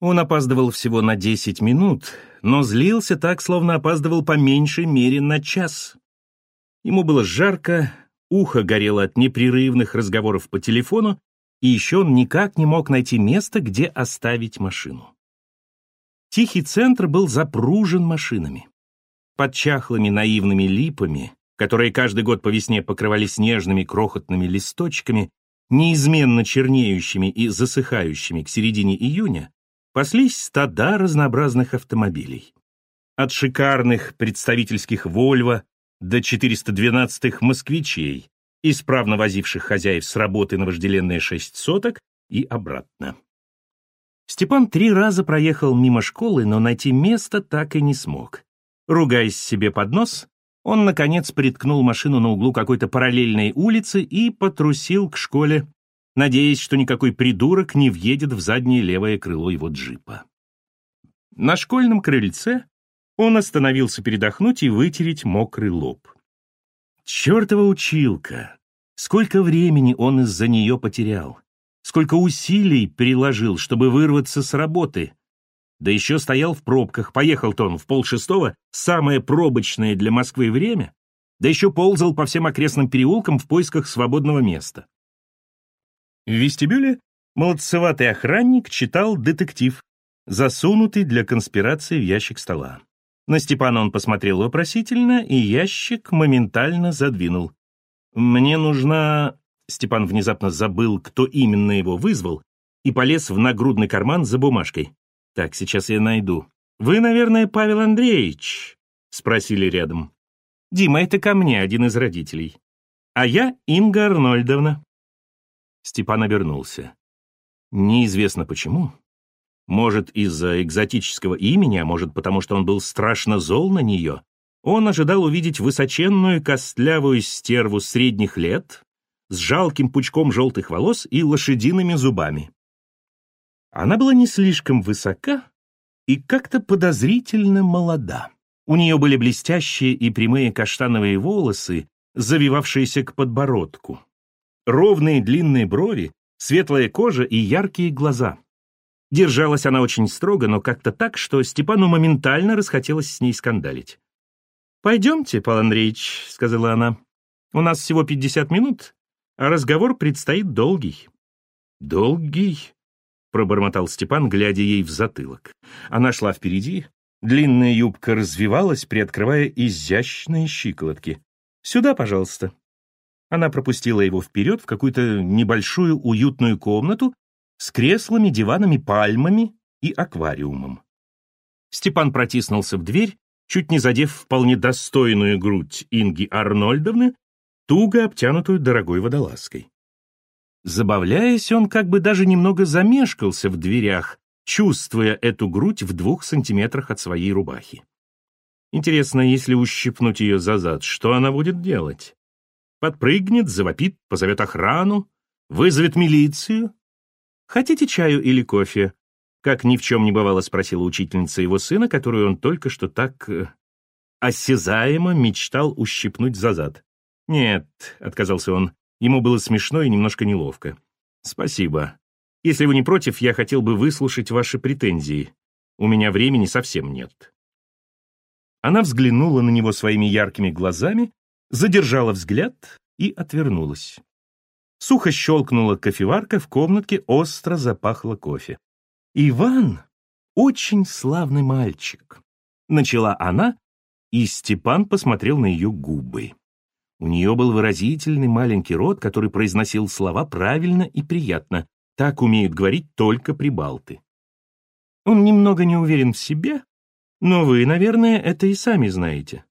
Он опаздывал всего на 10 минут, но злился так, словно опаздывал по меньшей мере на час. Ему было жарко, ухо горело от непрерывных разговоров по телефону, и еще он никак не мог найти место, где оставить машину. Тихий центр был запружен машинами. Под чахлыми наивными липами, которые каждый год по весне покрывались нежными крохотными листочками, неизменно чернеющими и засыхающими к середине июня, паслись стада разнообразных автомобилей. От шикарных представительских «Вольво» до 412-х «Москвичей», исправно возивших хозяев с работы на вожделенные шесть соток и обратно. Степан три раза проехал мимо школы, но найти место так и не смог. Ругаясь себе под нос, он, наконец, приткнул машину на углу какой-то параллельной улицы и потрусил к школе, надеясь, что никакой придурок не въедет в заднее левое крыло его джипа. На школьном крыльце он остановился передохнуть и вытереть мокрый лоб. Чёртова училка! Сколько времени он из-за нее потерял! Сколько усилий приложил, чтобы вырваться с работы! Да еще стоял в пробках, поехал-то он в полшестого, самое пробочное для Москвы время, да еще ползал по всем окрестным переулкам в поисках свободного места. В вестибюле молодцеватый охранник читал детектив, засунутый для конспирации в ящик стола. На Степана он посмотрел вопросительно, и ящик моментально задвинул. «Мне нужна...» Степан внезапно забыл, кто именно его вызвал, и полез в нагрудный карман за бумажкой. «Так, сейчас я найду. Вы, наверное, Павел Андреевич?» — спросили рядом. «Дима, это ко мне, один из родителей. А я Инга Арнольдовна». Степан обернулся. Неизвестно почему. Может, из-за экзотического имени, а может, потому что он был страшно зол на нее. Он ожидал увидеть высоченную костлявую стерву средних лет с жалким пучком желтых волос и лошадиными зубами. Она была не слишком высока и как-то подозрительно молода. У нее были блестящие и прямые каштановые волосы, завивавшиеся к подбородку ровные длинные брови, светлая кожа и яркие глаза. Держалась она очень строго, но как-то так, что Степану моментально расхотелось с ней скандалить. «Пойдемте, Павел Андреевич», — сказала она. «У нас всего пятьдесят минут, а разговор предстоит долгий». «Долгий?» — пробормотал Степан, глядя ей в затылок. Она шла впереди, длинная юбка развивалась, приоткрывая изящные щиколотки. «Сюда, пожалуйста». Она пропустила его вперед в какую-то небольшую уютную комнату с креслами, диванами, пальмами и аквариумом. Степан протиснулся в дверь, чуть не задев вполне достойную грудь Инги Арнольдовны, туго обтянутую дорогой водолазкой. Забавляясь, он как бы даже немного замешкался в дверях, чувствуя эту грудь в двух сантиметрах от своей рубахи. Интересно, если ущипнуть ее за зад, что она будет делать? Подпрыгнет, завопит, позовет охрану, вызовет милицию. «Хотите чаю или кофе?» Как ни в чем не бывало, спросила учительница его сына, которую он только что так э, осязаемо мечтал ущипнуть за зад. «Нет», — отказался он, ему было смешно и немножко неловко. «Спасибо. Если вы не против, я хотел бы выслушать ваши претензии. У меня времени совсем нет». Она взглянула на него своими яркими глазами задержала взгляд и отвернулась. Сухо щелкнула кофеварка, в комнатке остро запахло кофе. «Иван очень славный мальчик», — начала она, и Степан посмотрел на ее губы. У нее был выразительный маленький рот, который произносил слова правильно и приятно. Так умеют говорить только прибалты. Он немного не уверен в себе, но вы, наверное, это и сами знаете.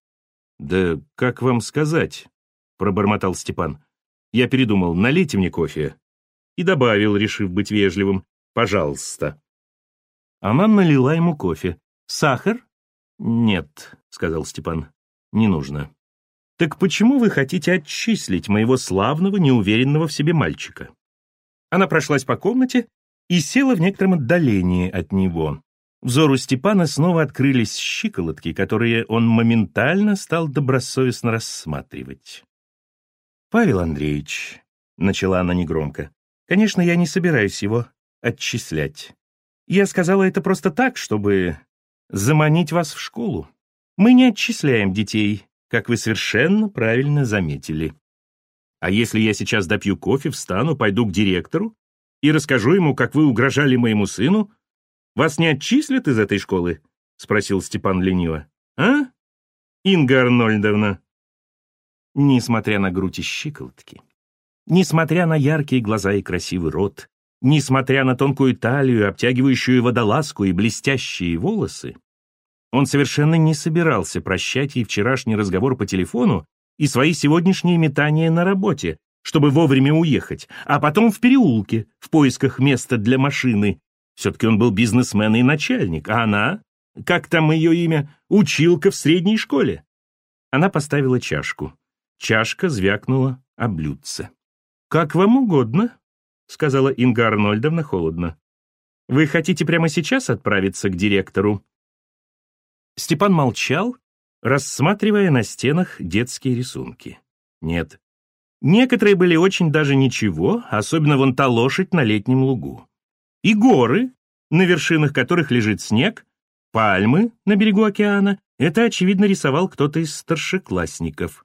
«Да как вам сказать?» — пробормотал Степан. Я передумал, налейте мне кофе. И добавил, решив быть вежливым, «пожалуйста». Она налила ему кофе. «Сахар?» «Нет», — сказал Степан, — «не нужно». «Так почему вы хотите отчислить моего славного, неуверенного в себе мальчика?» Она прошлась по комнате и села в некотором отдалении от него. Взору Степана снова открылись щиколотки, которые он моментально стал добросовестно рассматривать. «Павел Андреевич», — начала она негромко, — «конечно, я не собираюсь его отчислять. Я сказала это просто так, чтобы заманить вас в школу. Мы не отчисляем детей, как вы совершенно правильно заметили. А если я сейчас допью кофе, встану, пойду к директору и расскажу ему, как вы угрожали моему сыну, вас не отчислят из этой школы? — спросил Степан лениво. «А, Инга Арнольдовна?» Несмотря на грудь и щиколотки, несмотря на яркие глаза и красивый рот, несмотря на тонкую талию, обтягивающую водолазку и блестящие волосы, он совершенно не собирался прощать ей вчерашний разговор по телефону и свои сегодняшние метания на работе, чтобы вовремя уехать, а потом в переулке, в поисках места для машины. Все-таки он был бизнесмен и начальник, а она как там ее имя, училка в средней школе. Она поставила чашку. Чашка звякнула о блюдце. «Как вам угодно», — сказала Инга Арнольдовна холодно. «Вы хотите прямо сейчас отправиться к директору?» Степан молчал, рассматривая на стенах детские рисунки. Нет. Некоторые были очень даже ничего, особенно вон та лошадь на летнем лугу. И горы, на вершинах которых лежит снег, Пальмы на берегу океана — это, очевидно, рисовал кто-то из старшеклассников.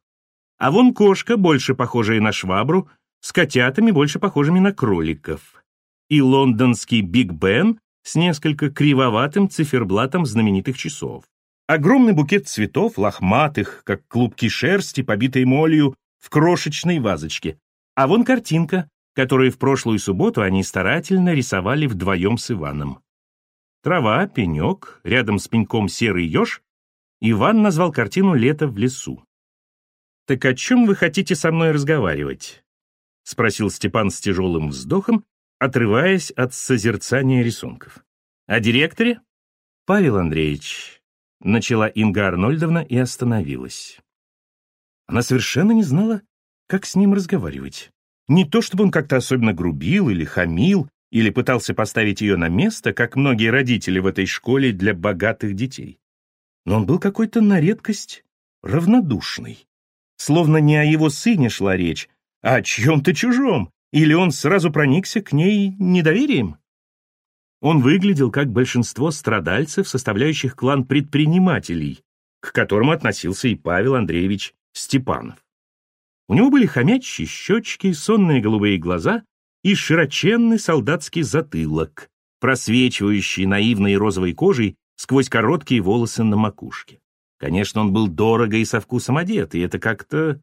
А вон кошка, больше похожая на швабру, с котятами, больше похожими на кроликов. И лондонский Биг Бен с несколько кривоватым циферблатом знаменитых часов. Огромный букет цветов, лохматых, как клубки шерсти, побитой молью, в крошечной вазочке. А вон картинка, которую в прошлую субботу они старательно рисовали вдвоем с Иваном. Трава, пенек, рядом с пеньком серый еж. Иван назвал картину «Лето в лесу». «Так о чем вы хотите со мной разговаривать?» — спросил Степан с тяжелым вздохом, отрываясь от созерцания рисунков. «О директоре?» «Павел Андреевич», — начала Инга Арнольдовна и остановилась. Она совершенно не знала, как с ним разговаривать. Не то чтобы он как-то особенно грубил или хамил, или пытался поставить ее на место, как многие родители в этой школе для богатых детей. Но он был какой-то на редкость равнодушный. Словно не о его сыне шла речь, а о чьем-то чужом, или он сразу проникся к ней недоверием. Он выглядел как большинство страдальцев, составляющих клан предпринимателей, к которому относился и Павел Андреевич Степанов. У него были хомячьи щечки, сонные голубые глаза и широченный солдатский затылок, просвечивающий наивной розовой кожей сквозь короткие волосы на макушке. Конечно, он был дорого и со вкусом одет, и это как-то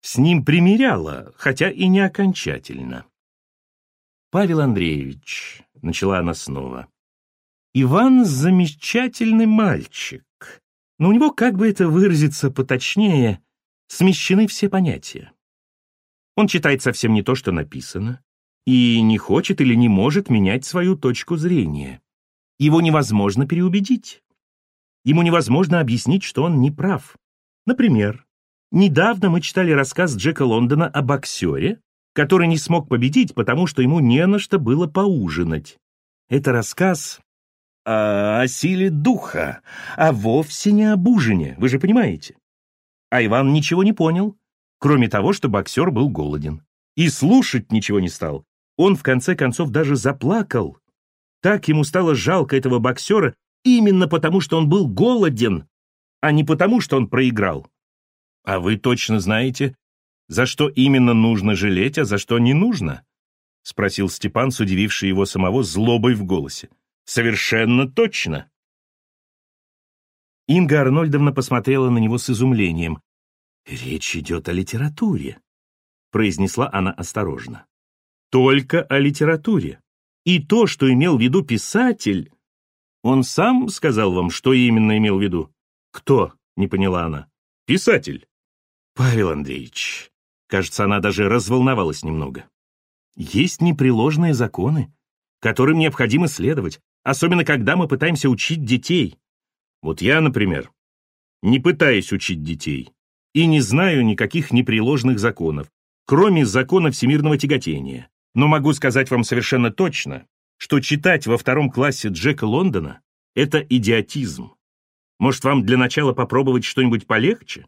с ним примеряло, хотя и не окончательно. «Павел Андреевич», — начала она снова, — «Иван — замечательный мальчик, но у него, как бы это выразиться поточнее, смещены все понятия. Он читает совсем не то, что написано, и не хочет или не может менять свою точку зрения. Его невозможно переубедить. Ему невозможно объяснить, что он не прав. Например, недавно мы читали рассказ Джека Лондона о боксере, который не смог победить, потому что ему не на что было поужинать. Это рассказ о, силе духа, а вовсе не об ужине, вы же понимаете. А Иван ничего не понял, кроме того, что боксер был голоден. И слушать ничего не стал, он в конце концов даже заплакал. Так ему стало жалко этого боксера именно потому, что он был голоден, а не потому, что он проиграл. А вы точно знаете, за что именно нужно жалеть, а за что не нужно? — спросил Степан с удивившей его самого злобой в голосе. «Совершенно точно!» Инга Арнольдовна посмотрела на него с изумлением. «Речь идет о литературе», — произнесла она осторожно только о литературе. И то, что имел в виду писатель... Он сам сказал вам, что именно имел в виду? Кто? Не поняла она. Писатель. Павел Андреевич. Кажется, она даже разволновалась немного. Есть непреложные законы, которым необходимо следовать, особенно когда мы пытаемся учить детей. Вот я, например, не пытаюсь учить детей и не знаю никаких непреложных законов, кроме закона всемирного тяготения, но могу сказать вам совершенно точно, что читать во втором классе Джека Лондона — это идиотизм. Может, вам для начала попробовать что-нибудь полегче?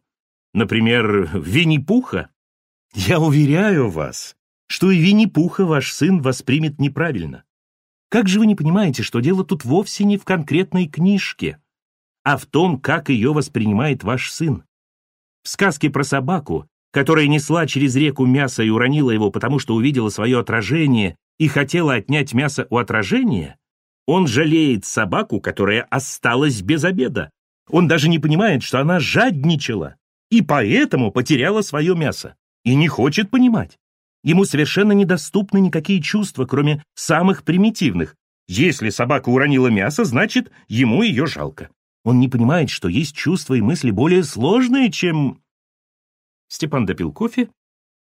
Например, Винни-Пуха? Я уверяю вас, что и Винни-Пуха ваш сын воспримет неправильно. Как же вы не понимаете, что дело тут вовсе не в конкретной книжке, а в том, как ее воспринимает ваш сын? В сказке про собаку, которая несла через реку мясо и уронила его, потому что увидела свое отражение и хотела отнять мясо у отражения, он жалеет собаку, которая осталась без обеда. Он даже не понимает, что она жадничала и поэтому потеряла свое мясо. И не хочет понимать. Ему совершенно недоступны никакие чувства, кроме самых примитивных. Если собака уронила мясо, значит, ему ее жалко. Он не понимает, что есть чувства и мысли более сложные, чем... Степан допил кофе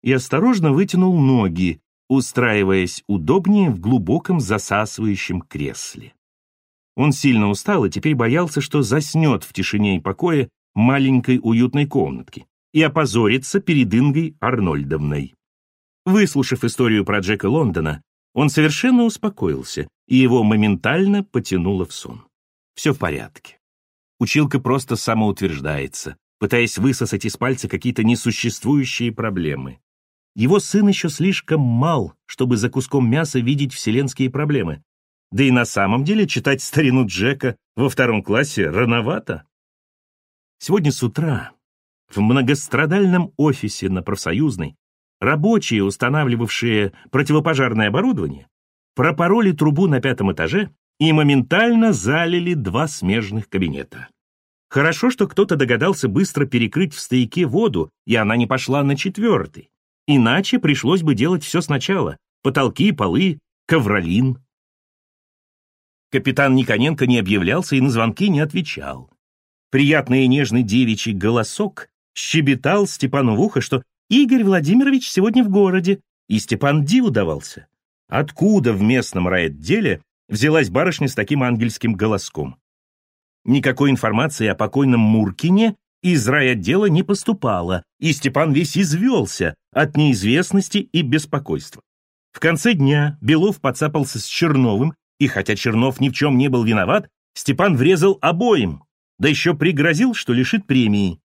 и осторожно вытянул ноги, устраиваясь удобнее в глубоком засасывающем кресле. Он сильно устал и теперь боялся, что заснет в тишине и покое маленькой уютной комнатки и опозорится перед Ингой Арнольдовной. Выслушав историю про Джека Лондона, он совершенно успокоился, и его моментально потянуло в сон. Все в порядке. Училка просто самоутверждается, пытаясь высосать из пальца какие-то несуществующие проблемы. Его сын еще слишком мал, чтобы за куском мяса видеть вселенские проблемы. Да и на самом деле читать старину Джека во втором классе рановато. Сегодня с утра в многострадальном офисе на профсоюзной рабочие, устанавливавшие противопожарное оборудование, пропороли трубу на пятом этаже и моментально залили два смежных кабинета. Хорошо, что кто-то догадался быстро перекрыть в стояке воду, и она не пошла на четвертый. Иначе пришлось бы делать все сначала. Потолки, полы, ковролин. Капитан Никоненко не объявлялся и на звонки не отвечал. Приятный и нежный девичий голосок щебетал Степану в ухо, что Игорь Владимирович сегодня в городе, и Степан диву давался. Откуда в местном райотделе взялась барышня с таким ангельским голоском? Никакой информации о покойном Муркине из райотдела не поступало, и Степан весь извелся от неизвестности и беспокойства. В конце дня Белов подцапался с Черновым, и хотя Чернов ни в чем не был виноват, Степан врезал обоим, да еще пригрозил, что лишит премии.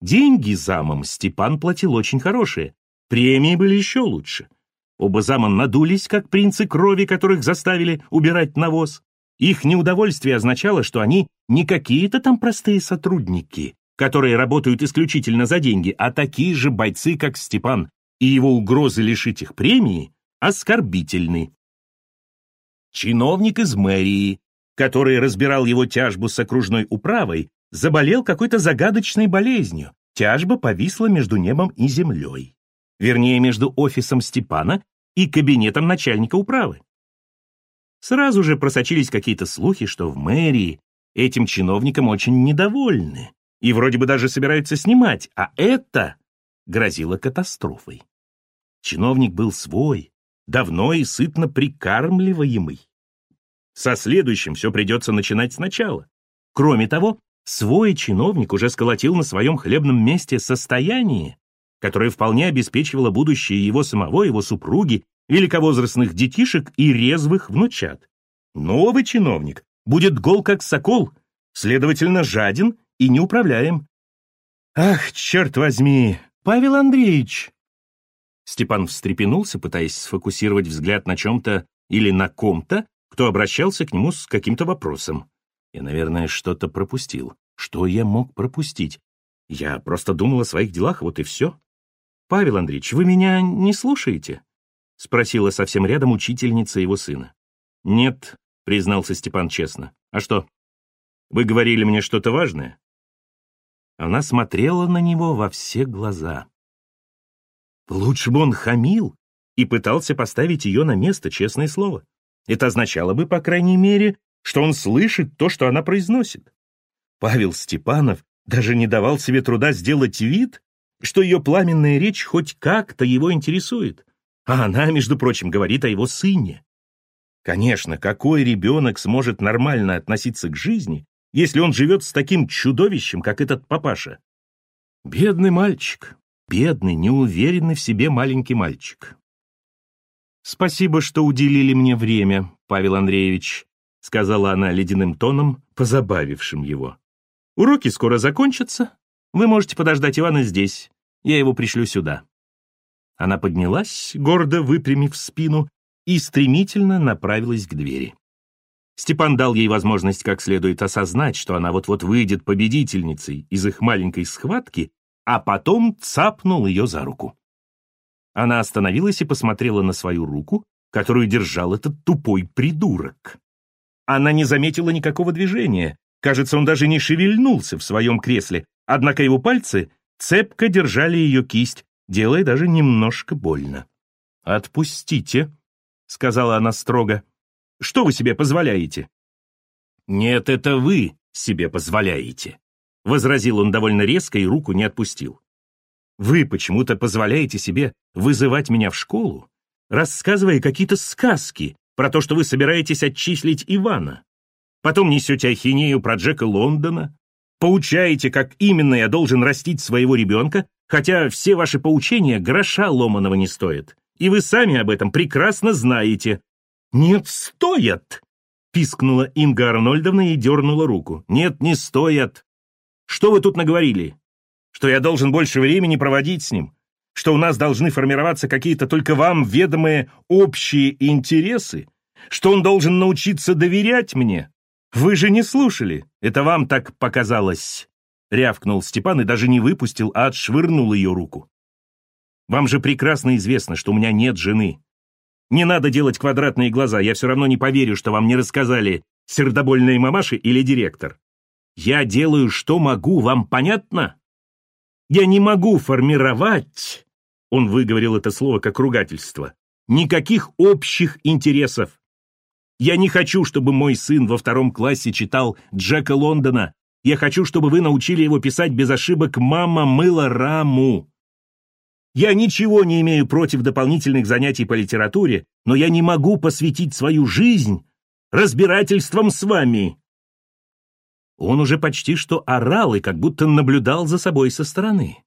Деньги замам Степан платил очень хорошие, премии были еще лучше. Оба зама надулись, как принцы крови, которых заставили убирать навоз. Их неудовольствие означало, что они не какие-то там простые сотрудники, которые работают исключительно за деньги, а такие же бойцы, как Степан, и его угрозы лишить их премии оскорбительны. Чиновник из мэрии, который разбирал его тяжбу с окружной управой, заболел какой-то загадочной болезнью. Тяжба повисла между небом и землей. Вернее, между офисом Степана и кабинетом начальника управы. Сразу же просочились какие-то слухи, что в мэрии этим чиновникам очень недовольны и вроде бы даже собираются снимать, а это грозило катастрофой. Чиновник был свой, давно и сытно прикармливаемый. Со следующим все придется начинать сначала. Кроме того, свой чиновник уже сколотил на своем хлебном месте состояние, которое вполне обеспечивало будущее его самого, его супруги, великовозрастных детишек и резвых внучат. Новый чиновник будет гол как сокол, следовательно, жаден и неуправляем. Ах, черт возьми, Павел Андреевич! Степан встрепенулся, пытаясь сфокусировать взгляд на чем-то или на ком-то, кто обращался к нему с каким-то вопросом. Я, наверное, что-то пропустил. Что я мог пропустить? Я просто думал о своих делах, вот и все. Павел Андреевич, вы меня не слушаете? Спросила совсем рядом учительница его сына. Нет, признался Степан честно. А что? Вы говорили мне что-то важное? Она смотрела на него во все глаза. Лучше бы он хамил и пытался поставить ее на место, честное слово. Это означало бы, по крайней мере, что он слышит то, что она произносит. Павел Степанов даже не давал себе труда сделать вид, что ее пламенная речь хоть как-то его интересует. А она, между прочим, говорит о его сыне. Конечно, какой ребенок сможет нормально относиться к жизни, если он живет с таким чудовищем, как этот папаша? Бедный мальчик, бедный, неуверенный в себе маленький мальчик. «Спасибо, что уделили мне время, Павел Андреевич», сказала она ледяным тоном, позабавившим его. «Уроки скоро закончатся. Вы можете подождать Ивана здесь. Я его пришлю сюда». Она поднялась, гордо выпрямив спину, и стремительно направилась к двери. Степан дал ей возможность как следует осознать, что она вот-вот выйдет победительницей из их маленькой схватки, а потом цапнул ее за руку. Она остановилась и посмотрела на свою руку, которую держал этот тупой придурок. Она не заметила никакого движения. Кажется, он даже не шевельнулся в своем кресле, однако его пальцы цепко держали ее кисть, делая даже немножко больно. «Отпустите», — сказала она строго. «Что вы себе позволяете?» «Нет, это вы себе позволяете», — возразил он довольно резко и руку не отпустил. «Вы почему-то позволяете себе вызывать меня в школу, рассказывая какие-то сказки про то, что вы собираетесь отчислить Ивана. Потом несете ахинею про Джека Лондона, поучаете, как именно я должен растить своего ребенка, хотя все ваши поучения гроша ломаного не стоят. И вы сами об этом прекрасно знаете. Нет, стоят!» Пискнула Инга Арнольдовна и дернула руку. «Нет, не стоят. Что вы тут наговорили? Что я должен больше времени проводить с ним? что у нас должны формироваться какие-то только вам ведомые общие интересы, что он должен научиться доверять мне. Вы же не слушали, это вам так показалось, рявкнул Степан и даже не выпустил, а отшвырнул ее руку. Вам же прекрасно известно, что у меня нет жены. Не надо делать квадратные глаза, я все равно не поверю, что вам не рассказали сердобольные мамаши или директор. Я делаю, что могу, вам понятно? Я не могу формировать он выговорил это слово как ругательство. Никаких общих интересов. Я не хочу, чтобы мой сын во втором классе читал Джека Лондона. Я хочу, чтобы вы научили его писать без ошибок «Мама мыла раму». Я ничего не имею против дополнительных занятий по литературе, но я не могу посвятить свою жизнь разбирательствам с вами. Он уже почти что орал и как будто наблюдал за собой со стороны.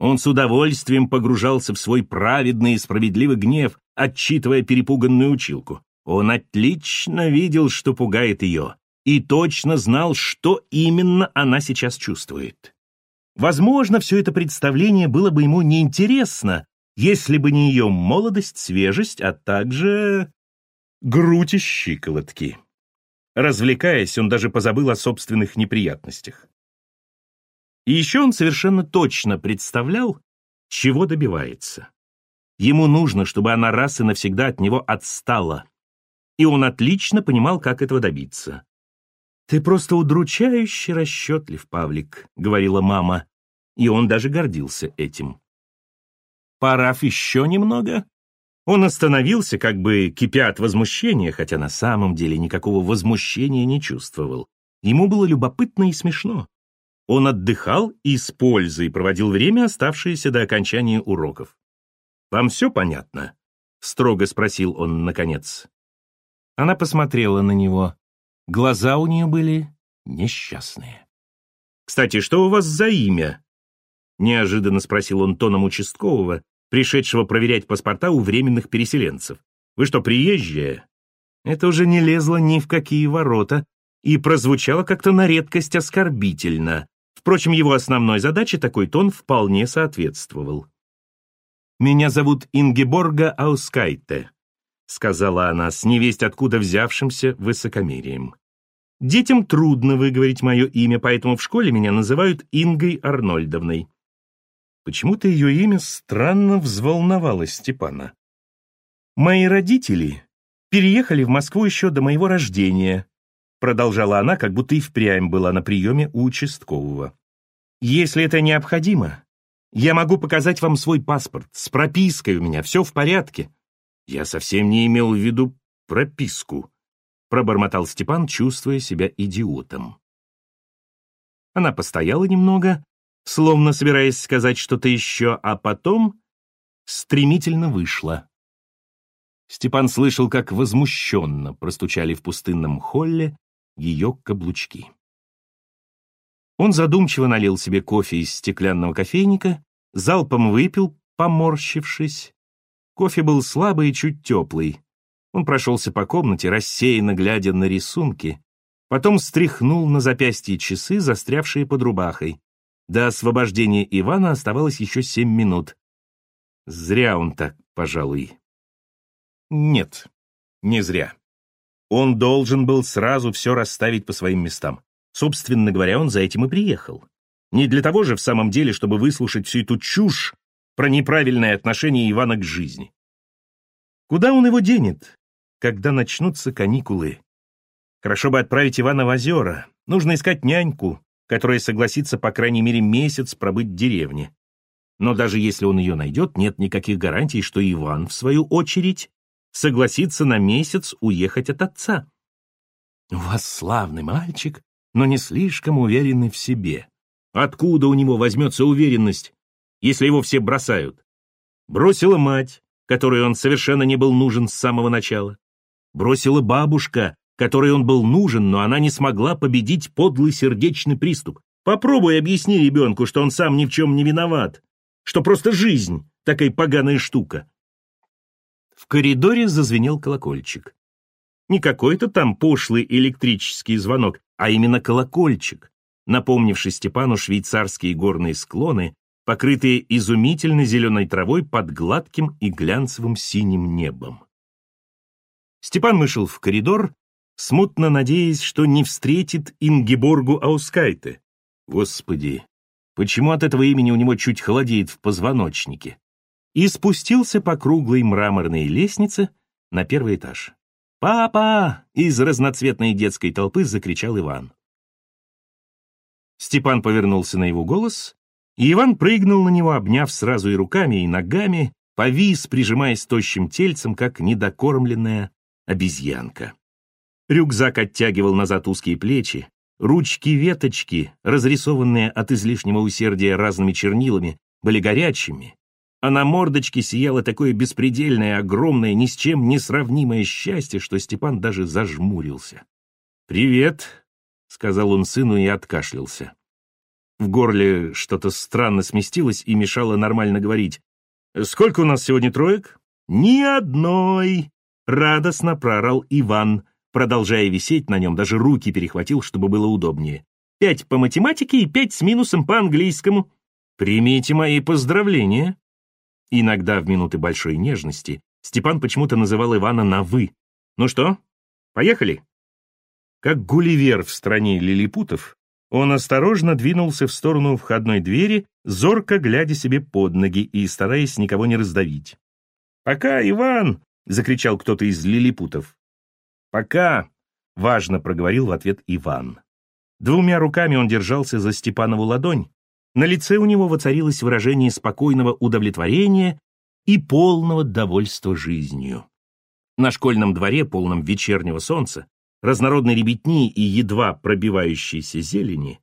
Он с удовольствием погружался в свой праведный и справедливый гнев, отчитывая перепуганную училку. Он отлично видел, что пугает ее, и точно знал, что именно она сейчас чувствует. Возможно, все это представление было бы ему неинтересно, если бы не ее молодость, свежесть, а также грудь и щиколотки. Развлекаясь, он даже позабыл о собственных неприятностях. И еще он совершенно точно представлял, чего добивается. Ему нужно, чтобы она раз и навсегда от него отстала. И он отлично понимал, как этого добиться. «Ты просто удручающе расчетлив, Павлик», — говорила мама, и он даже гордился этим. Порав еще немного, он остановился, как бы кипя от возмущения, хотя на самом деле никакого возмущения не чувствовал. Ему было любопытно и смешно. Он отдыхал и с пользой проводил время, оставшееся до окончания уроков. «Вам все понятно?» — строго спросил он наконец. Она посмотрела на него. Глаза у нее были несчастные. «Кстати, что у вас за имя?» — неожиданно спросил он тоном участкового, пришедшего проверять паспорта у временных переселенцев. «Вы что, приезжие?» Это уже не лезло ни в какие ворота и прозвучало как-то на редкость оскорбительно. Впрочем, его основной задаче такой тон вполне соответствовал. «Меня зовут Ингеборга Аускайте», — сказала она с невесть откуда взявшимся высокомерием. «Детям трудно выговорить мое имя, поэтому в школе меня называют Ингой Арнольдовной». Почему-то ее имя странно взволновало Степана. «Мои родители переехали в Москву еще до моего рождения», продолжала она, как будто и впрямь была на приеме у участкового. «Если это необходимо, я могу показать вам свой паспорт. С пропиской у меня все в порядке». «Я совсем не имел в виду прописку», — пробормотал Степан, чувствуя себя идиотом. Она постояла немного, словно собираясь сказать что-то еще, а потом стремительно вышла. Степан слышал, как возмущенно простучали в пустынном холле ее каблучки. Он задумчиво налил себе кофе из стеклянного кофейника, залпом выпил, поморщившись. Кофе был слабый и чуть теплый. Он прошелся по комнате, рассеянно глядя на рисунки, потом стряхнул на запястье часы, застрявшие под рубахой. До освобождения Ивана оставалось еще семь минут. Зря он так, пожалуй. Нет, не зря. Он должен был сразу все расставить по своим местам. Собственно говоря, он за этим и приехал. Не для того же в самом деле, чтобы выслушать всю эту чушь про неправильное отношение Ивана к жизни. Куда он его денет, когда начнутся каникулы? Хорошо бы отправить Ивана в озера. Нужно искать няньку, которая согласится по крайней мере месяц пробыть в деревне. Но даже если он ее найдет, нет никаких гарантий, что Иван, в свою очередь, согласится на месяц уехать от отца. У вас славный мальчик, но не слишком уверенный в себе. Откуда у него возьмется уверенность, если его все бросают? Бросила мать, которой он совершенно не был нужен с самого начала. Бросила бабушка, которой он был нужен, но она не смогла победить подлый сердечный приступ. Попробуй объясни ребенку, что он сам ни в чем не виноват, что просто жизнь такая поганая штука. В коридоре зазвенел колокольчик. Не какой-то там пошлый электрический звонок, а именно колокольчик, напомнивший Степану швейцарские горные склоны, покрытые изумительно зеленой травой под гладким и глянцевым синим небом. Степан вышел в коридор, смутно надеясь, что не встретит Ингеборгу Аускайте. Господи, почему от этого имени у него чуть холодеет в позвоночнике? И спустился по круглой мраморной лестнице на первый этаж. «Папа!» — из разноцветной детской толпы закричал Иван. Степан повернулся на его голос, и Иван прыгнул на него, обняв сразу и руками, и ногами, повис, прижимаясь тощим тельцем, как недокормленная обезьянка. Рюкзак оттягивал назад узкие плечи, ручки-веточки, разрисованные от излишнего усердия разными чернилами, были горячими, а на мордочке сияло такое беспредельное, огромное, ни с чем не сравнимое счастье, что Степан даже зажмурился. «Привет», — сказал он сыну и откашлялся. В горле что-то странно сместилось и мешало нормально говорить. «Сколько у нас сегодня троек?» «Ни одной!» — радостно проорал Иван, продолжая висеть на нем, даже руки перехватил, чтобы было удобнее. «Пять по математике и пять с минусом по английскому. Примите мои поздравления!» Иногда в минуты большой нежности Степан почему-то называл Ивана на «вы». «Ну что, поехали?» Как Гулливер в стране лилипутов, он осторожно двинулся в сторону входной двери, зорко глядя себе под ноги и стараясь никого не раздавить. «Пока, Иван!» — закричал кто-то из лилипутов. «Пока!» — важно проговорил в ответ Иван. Двумя руками он держался за Степанову ладонь. На лице у него воцарилось выражение спокойного удовлетворения и полного довольства жизнью. На школьном дворе, полном вечернего солнца, разнородной ребятни и едва пробивающейся зелени,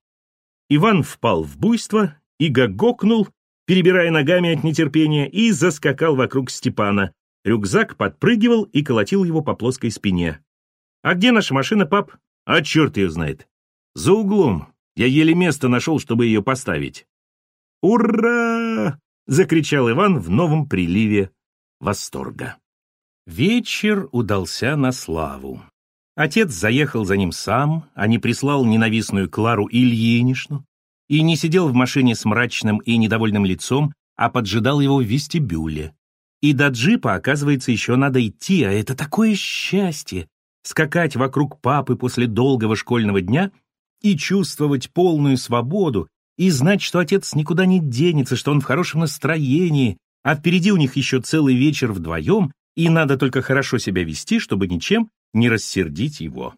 Иван впал в буйство и гогокнул, перебирая ногами от нетерпения, и заскакал вокруг Степана. Рюкзак подпрыгивал и колотил его по плоской спине. «А где наша машина, пап?» «А черт ее знает!» «За углом. Я еле место нашел, чтобы ее поставить». «Ура!» — закричал Иван в новом приливе восторга. Вечер удался на славу. Отец заехал за ним сам, а не прислал ненавистную Клару Ильиничну, и не сидел в машине с мрачным и недовольным лицом, а поджидал его в вестибюле. И до джипа, оказывается, еще надо идти, а это такое счастье — скакать вокруг папы после долгого школьного дня и чувствовать полную свободу, и знать, что отец никуда не денется, что он в хорошем настроении, а впереди у них еще целый вечер вдвоем, и надо только хорошо себя вести, чтобы ничем не рассердить его.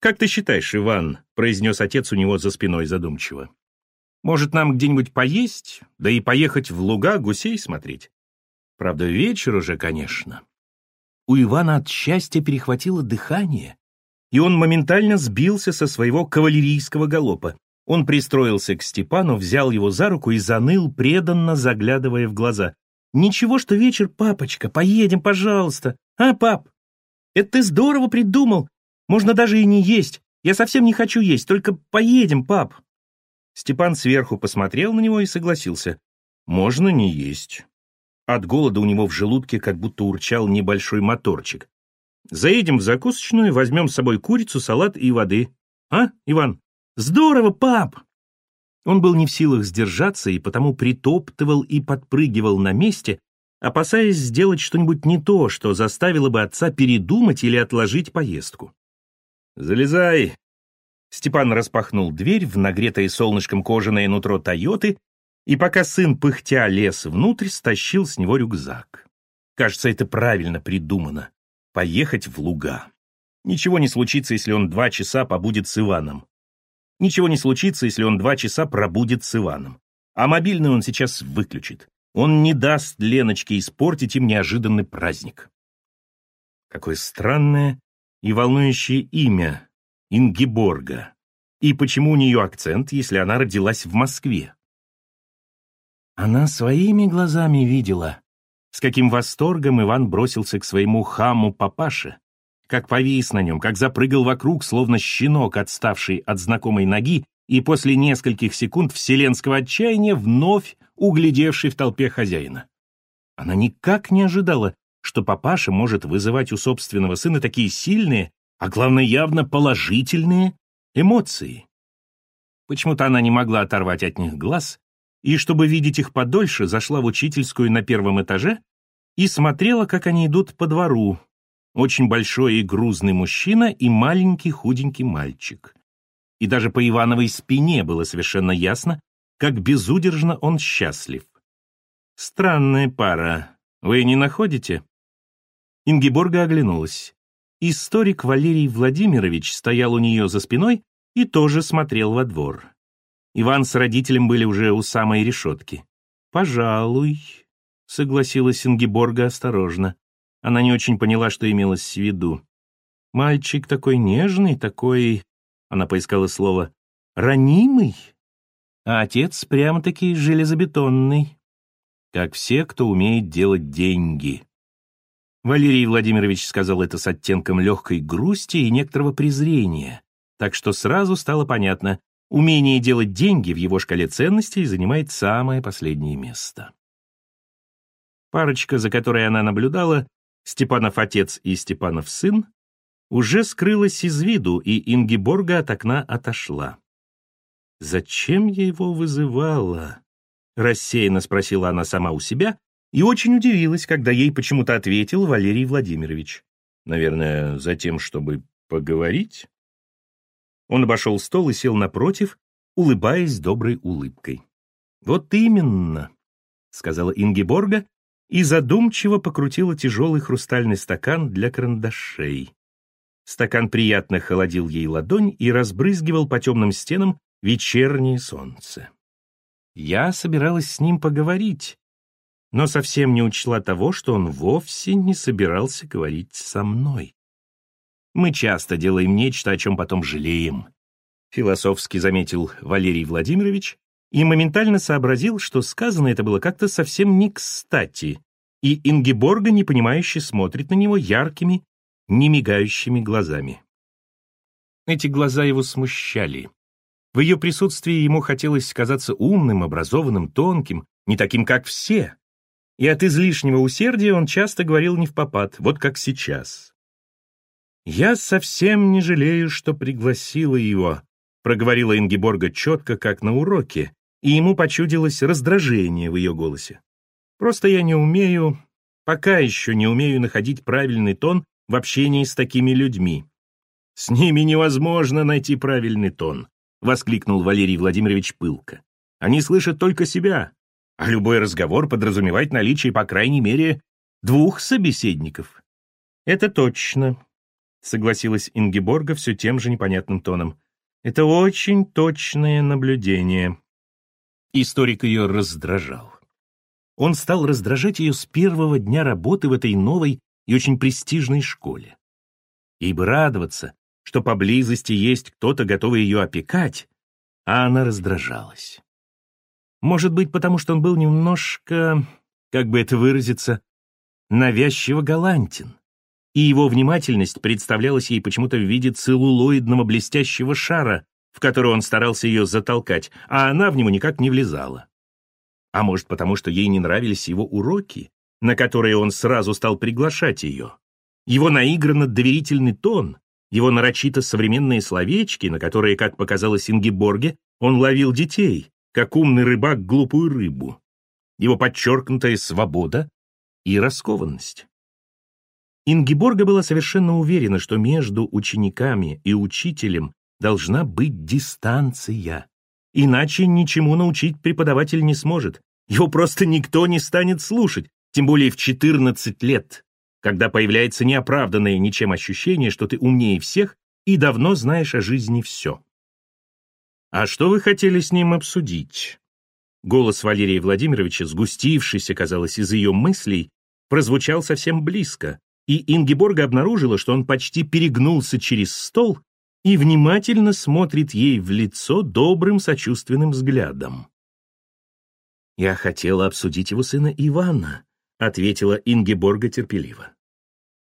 «Как ты считаешь, Иван?» — произнес отец у него за спиной задумчиво. «Может, нам где-нибудь поесть, да и поехать в луга гусей смотреть? Правда, вечер уже, конечно». У Ивана от счастья перехватило дыхание, и он моментально сбился со своего кавалерийского галопа. Он пристроился к Степану, взял его за руку и заныл, преданно заглядывая в глаза. «Ничего, что вечер, папочка, поедем, пожалуйста. А, пап, это ты здорово придумал. Можно даже и не есть. Я совсем не хочу есть, только поедем, пап. Степан сверху посмотрел на него и согласился. Можно не есть. От голода у него в желудке как будто урчал небольшой моторчик. Заедем в закусочную, возьмем с собой курицу, салат и воды. А, Иван? Здорово, пап! Он был не в силах сдержаться и потому притоптывал и подпрыгивал на месте, опасаясь сделать что-нибудь не то, что заставило бы отца передумать или отложить поездку. «Залезай!» Степан распахнул дверь в нагретое солнышком кожаное нутро Тойоты, и пока сын пыхтя лез внутрь, стащил с него рюкзак. Кажется, это правильно придумано. Поехать в луга. Ничего не случится, если он два часа побудет с Иваном. Ничего не случится, если он два часа пробудет с Иваном. А мобильный он сейчас выключит. Он не даст Леночке испортить им неожиданный праздник. Какое странное и волнующее имя — Ингиборга. И почему у нее акцент, если она родилась в Москве? Она своими глазами видела, с каким восторгом Иван бросился к своему хаму папаше, как повис на нем, как запрыгал вокруг, словно щенок, отставший от знакомой ноги, и после нескольких секунд вселенского отчаяния вновь углядевший в толпе хозяина. Она никак не ожидала, что папаша может вызывать у собственного сына такие сильные, а главное, явно положительные эмоции. Почему-то она не могла оторвать от них глаз и, чтобы видеть их подольше, зашла в учительскую на первом этаже и смотрела, как они идут по двору. Очень большой и грузный мужчина и маленький худенький мальчик. И даже по Ивановой спине было совершенно ясно, как безудержно он счастлив. Странная пара, вы не находите? Ингиборга оглянулась. Историк Валерий Владимирович стоял у нее за спиной и тоже смотрел во двор. Иван с родителем были уже у самой решетки. «Пожалуй», — согласилась Ингиборга осторожно. Она не очень поняла, что имелось в виду. «Мальчик такой нежный, такой...» Она поискала слово. «Ранимый?» А отец прямо-таки железобетонный. Как все, кто умеет делать деньги. Валерий Владимирович сказал это с оттенком легкой грусти и некоторого презрения, так что сразу стало понятно, Умение делать деньги в его шкале ценностей занимает самое последнее место. Парочка, за которой она наблюдала, Степанов отец и Степанов сын, уже скрылась из виду, и Ингиборга от окна отошла. «Зачем я его вызывала?» — рассеянно спросила она сама у себя и очень удивилась, когда ей почему-то ответил Валерий Владимирович. «Наверное, за тем, чтобы поговорить?» Он обошел стол и сел напротив, улыбаясь доброй улыбкой. «Вот именно», — сказала Ингеборга и задумчиво покрутила тяжелый хрустальный стакан для карандашей. Стакан приятно холодил ей ладонь и разбрызгивал по темным стенам вечернее солнце. Я собиралась с ним поговорить, но совсем не учла того, что он вовсе не собирался говорить со мной. Мы часто делаем нечто, о чем потом жалеем. Философски заметил Валерий Владимирович и моментально сообразил, что сказано это было как-то совсем не кстати, и Ингеборга непонимающе смотрит на него яркими, немигающими глазами. Эти глаза его смущали. В ее присутствии ему хотелось казаться умным, образованным, тонким, не таким, как все. И от излишнего усердия он часто говорил не в попад, вот как сейчас. «Я совсем не жалею, что пригласила его», — проговорила Ингеборга четко, как на уроке, и ему почудилось раздражение в ее голосе. «Просто я не умею, пока еще не умею находить правильный тон в общении с такими людьми». «С ними невозможно найти правильный тон», — воскликнул Валерий Владимирович пылко. «Они слышат только себя, а любой разговор подразумевает наличие, по крайней мере, двух собеседников». «Это точно», согласилась Ингеборга все тем же непонятным тоном. Это очень точное наблюдение. Историк ее раздражал. Он стал раздражать ее с первого дня работы в этой новой и очень престижной школе. Ей бы радоваться, что поблизости есть кто-то, готовый ее опекать, а она раздражалась. Может быть, потому что он был немножко, как бы это выразиться, навязчиво галантен и его внимательность представлялась ей почему-то в виде целлулоидного блестящего шара, в который он старался ее затолкать, а она в него никак не влезала. А может, потому что ей не нравились его уроки, на которые он сразу стал приглашать ее. Его наигранно доверительный тон, его нарочито современные словечки, на которые, как показалось Ингеборге, он ловил детей, как умный рыбак глупую рыбу. Его подчеркнутая свобода, и раскованность. Ингеборга была совершенно уверена, что между учениками и учителем должна быть дистанция. Иначе ничему научить преподаватель не сможет. Его просто никто не станет слушать, тем более в 14 лет, когда появляется неоправданное ничем ощущение, что ты умнее всех и давно знаешь о жизни все. «А что вы хотели с ним обсудить?» Голос Валерия Владимировича, сгустившийся, казалось, из ее мыслей, прозвучал совсем близко, и Ингеборга обнаружила, что он почти перегнулся через стол и внимательно смотрит ей в лицо добрым сочувственным взглядом. «Я хотела обсудить его сына Ивана», — ответила Ингеборга терпеливо.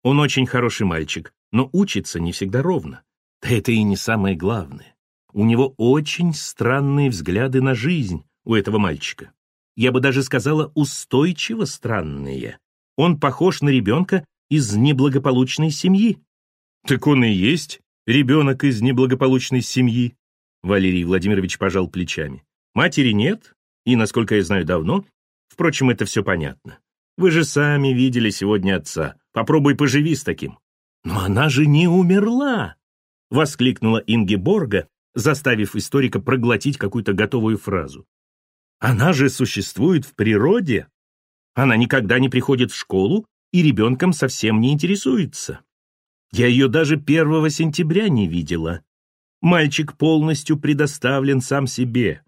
«Он очень хороший мальчик, но учится не всегда ровно. Да это и не самое главное. У него очень странные взгляды на жизнь, у этого мальчика. Я бы даже сказала, устойчиво странные. Он похож на ребенка из неблагополучной семьи. Так он и есть ребенок из неблагополучной семьи. Валерий Владимирович пожал плечами. Матери нет, и, насколько я знаю, давно. Впрочем, это все понятно. Вы же сами видели сегодня отца. Попробуй поживи с таким. Но она же не умерла! Воскликнула Ингеборга, заставив историка проглотить какую-то готовую фразу. Она же существует в природе. Она никогда не приходит в школу и ребенком совсем не интересуется. Я ее даже первого сентября не видела. Мальчик полностью предоставлен сам себе.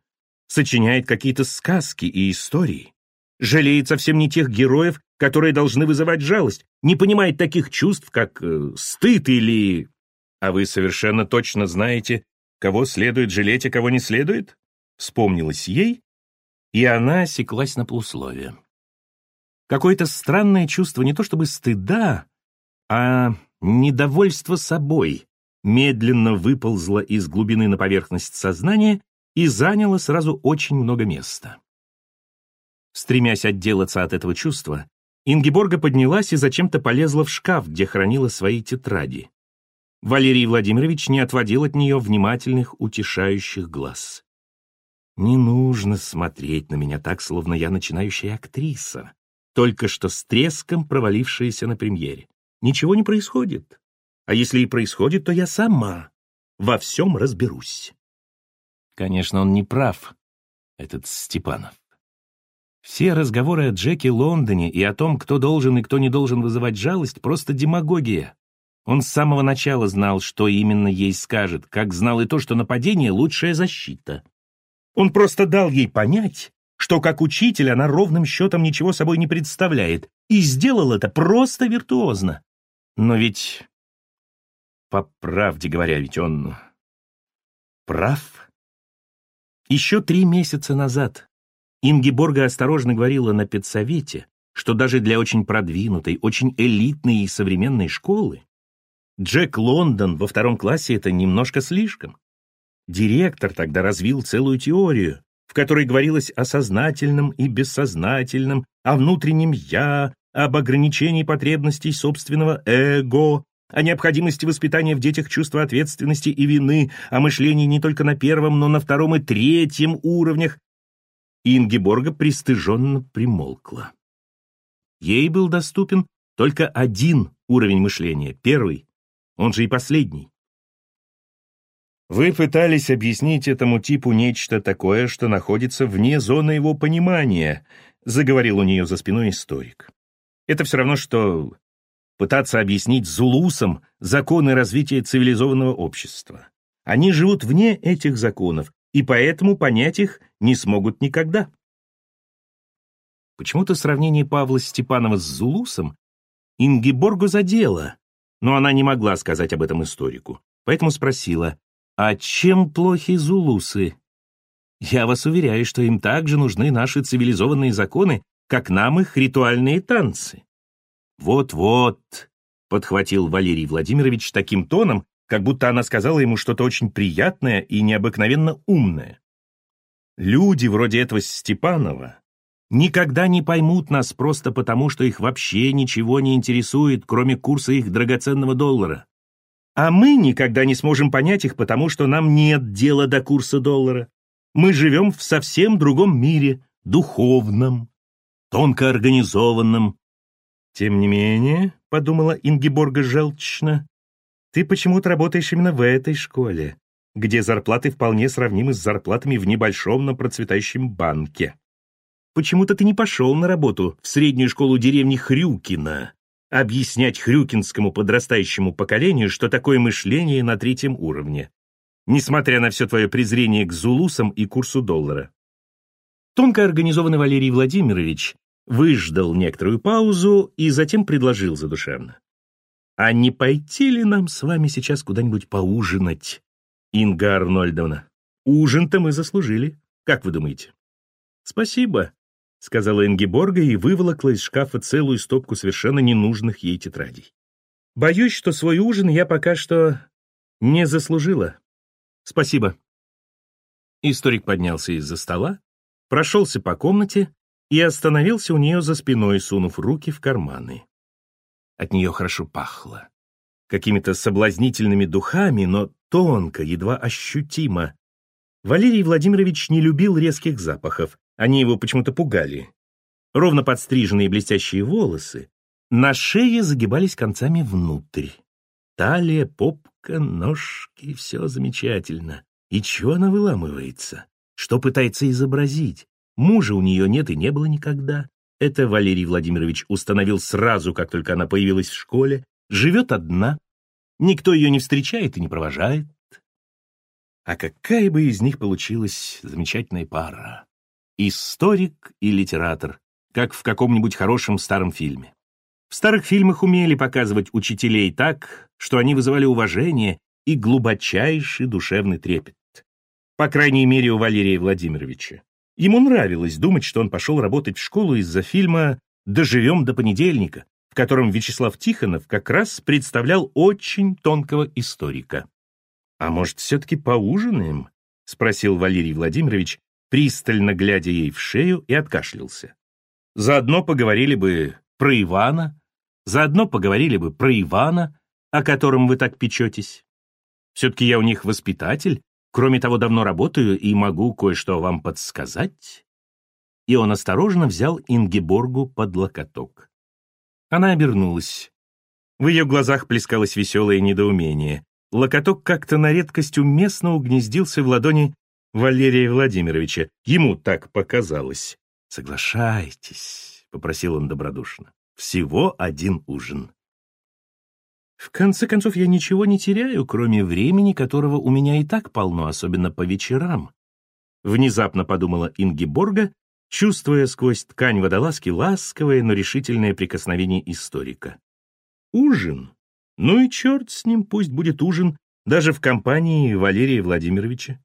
Сочиняет какие-то сказки и истории. Жалеет совсем не тех героев, которые должны вызывать жалость. Не понимает таких чувств, как э, стыд или... А вы совершенно точно знаете, кого следует жалеть, а кого не следует? Вспомнилось ей, и она осеклась на полусловие. Какое-то странное чувство не то чтобы стыда, а недовольство собой медленно выползло из глубины на поверхность сознания и заняло сразу очень много места. Стремясь отделаться от этого чувства, Ингеборга поднялась и зачем-то полезла в шкаф, где хранила свои тетради. Валерий Владимирович не отводил от нее внимательных, утешающих глаз. Не нужно смотреть на меня так, словно я начинающая актриса, только что с треском провалившаяся на премьере. Ничего не происходит. А если и происходит, то я сама во всем разберусь. Конечно, он не прав, этот Степанов. Все разговоры о Джеке Лондоне и о том, кто должен и кто не должен вызывать жалость, просто демагогия. Он с самого начала знал, что именно ей скажет, как знал и то, что нападение — лучшая защита. Он просто дал ей понять, что как учитель она ровным счетом ничего собой не представляет, и сделал это просто виртуозно. Но ведь, по правде говоря, ведь он прав. Еще три месяца назад Ингеборга осторожно говорила на педсовете, что даже для очень продвинутой, очень элитной и современной школы Джек Лондон во втором классе — это немножко слишком. Директор тогда развил целую теорию, в которой говорилось о сознательном и бессознательном, о внутреннем «я», об ограничении потребностей собственного эго, о необходимости воспитания в детях чувства ответственности и вины, о мышлении не только на первом, но на втором и третьем уровнях. Ингеборга пристыженно примолкла. Ей был доступен только один уровень мышления, первый, он же и последний. Вы пытались объяснить этому типу нечто такое, что находится вне зоны его понимания, заговорил у нее за спиной историк. Это все равно, что пытаться объяснить зулусам законы развития цивилизованного общества. Они живут вне этих законов, и поэтому понять их не смогут никогда. Почему-то сравнение Павла Степанова с Зулусом Ингеборгу задело, но она не могла сказать об этом историку, поэтому спросила, а чем плохи зулусы? Я вас уверяю, что им также нужны наши цивилизованные законы, как нам их ритуальные танцы. Вот-вот, подхватил Валерий Владимирович таким тоном, как будто она сказала ему что-то очень приятное и необыкновенно умное. Люди вроде этого Степанова никогда не поймут нас просто потому, что их вообще ничего не интересует, кроме курса их драгоценного доллара. А мы никогда не сможем понять их, потому что нам нет дела до курса доллара. Мы живем в совсем другом мире, духовном, тонко организованном, «Тем не менее», — подумала Ингеборга желчно, «ты почему-то работаешь именно в этой школе, где зарплаты вполне сравнимы с зарплатами в небольшом, но процветающем банке. Почему-то ты не пошел на работу в среднюю школу деревни Хрюкина, объяснять хрюкинскому подрастающему поколению, что такое мышление на третьем уровне, несмотря на все твое презрение к зулусам и курсу доллара. Тонко организованный Валерий Владимирович выждал некоторую паузу и затем предложил задушевно. «А не пойти ли нам с вами сейчас куда-нибудь поужинать, Инга Арнольдовна? Ужин-то мы заслужили. Как вы думаете?» «Спасибо», — сказала Ингеборга и выволокла из шкафа целую стопку совершенно ненужных ей тетрадей. «Боюсь, что свой ужин я пока что не заслужила. Спасибо». Историк поднялся из-за стола, прошелся по комнате и остановился у нее за спиной, сунув руки в карманы. От нее хорошо пахло. Какими-то соблазнительными духами, но тонко, едва ощутимо. Валерий Владимирович не любил резких запахов, они его почему-то пугали. Ровно подстриженные блестящие волосы на шее загибались концами внутрь. Талия, попка, ножки — все замечательно. И чего она выламывается? Что пытается изобразить? Мужа у нее нет и не было никогда. Это Валерий Владимирович установил сразу, как только она появилась в школе. Живет одна. Никто ее не встречает и не провожает. А какая бы из них получилась замечательная пара? Историк и литератор, как в каком-нибудь хорошем старом фильме. В старых фильмах умели показывать учителей так, что они вызывали уважение и глубочайший душевный трепет. По крайней мере, у Валерия Владимировича. Ему нравилось думать, что он пошел работать в школу из-за фильма «Доживем до понедельника», в котором Вячеслав Тихонов как раз представлял очень тонкого историка. «А может, все-таки поужинаем?» — спросил Валерий Владимирович, пристально глядя ей в шею, и откашлялся. «Заодно поговорили бы про Ивана, заодно поговорили бы про Ивана, о котором вы так печетесь. Все-таки я у них воспитатель, Кроме того, давно работаю и могу кое-что вам подсказать». И он осторожно взял Ингеборгу под локоток. Она обернулась. В ее глазах плескалось веселое недоумение. Локоток как-то на редкость уместно угнездился в ладони Валерия Владимировича. Ему так показалось. «Соглашайтесь», — попросил он добродушно. «Всего один ужин». В конце концов, я ничего не теряю, кроме времени, которого у меня и так полно, особенно по вечерам. Внезапно подумала Ингиборга, чувствуя сквозь ткань водолазки ласковое, но решительное прикосновение историка. Ужин? Ну и черт с ним, пусть будет ужин, даже в компании Валерия Владимировича.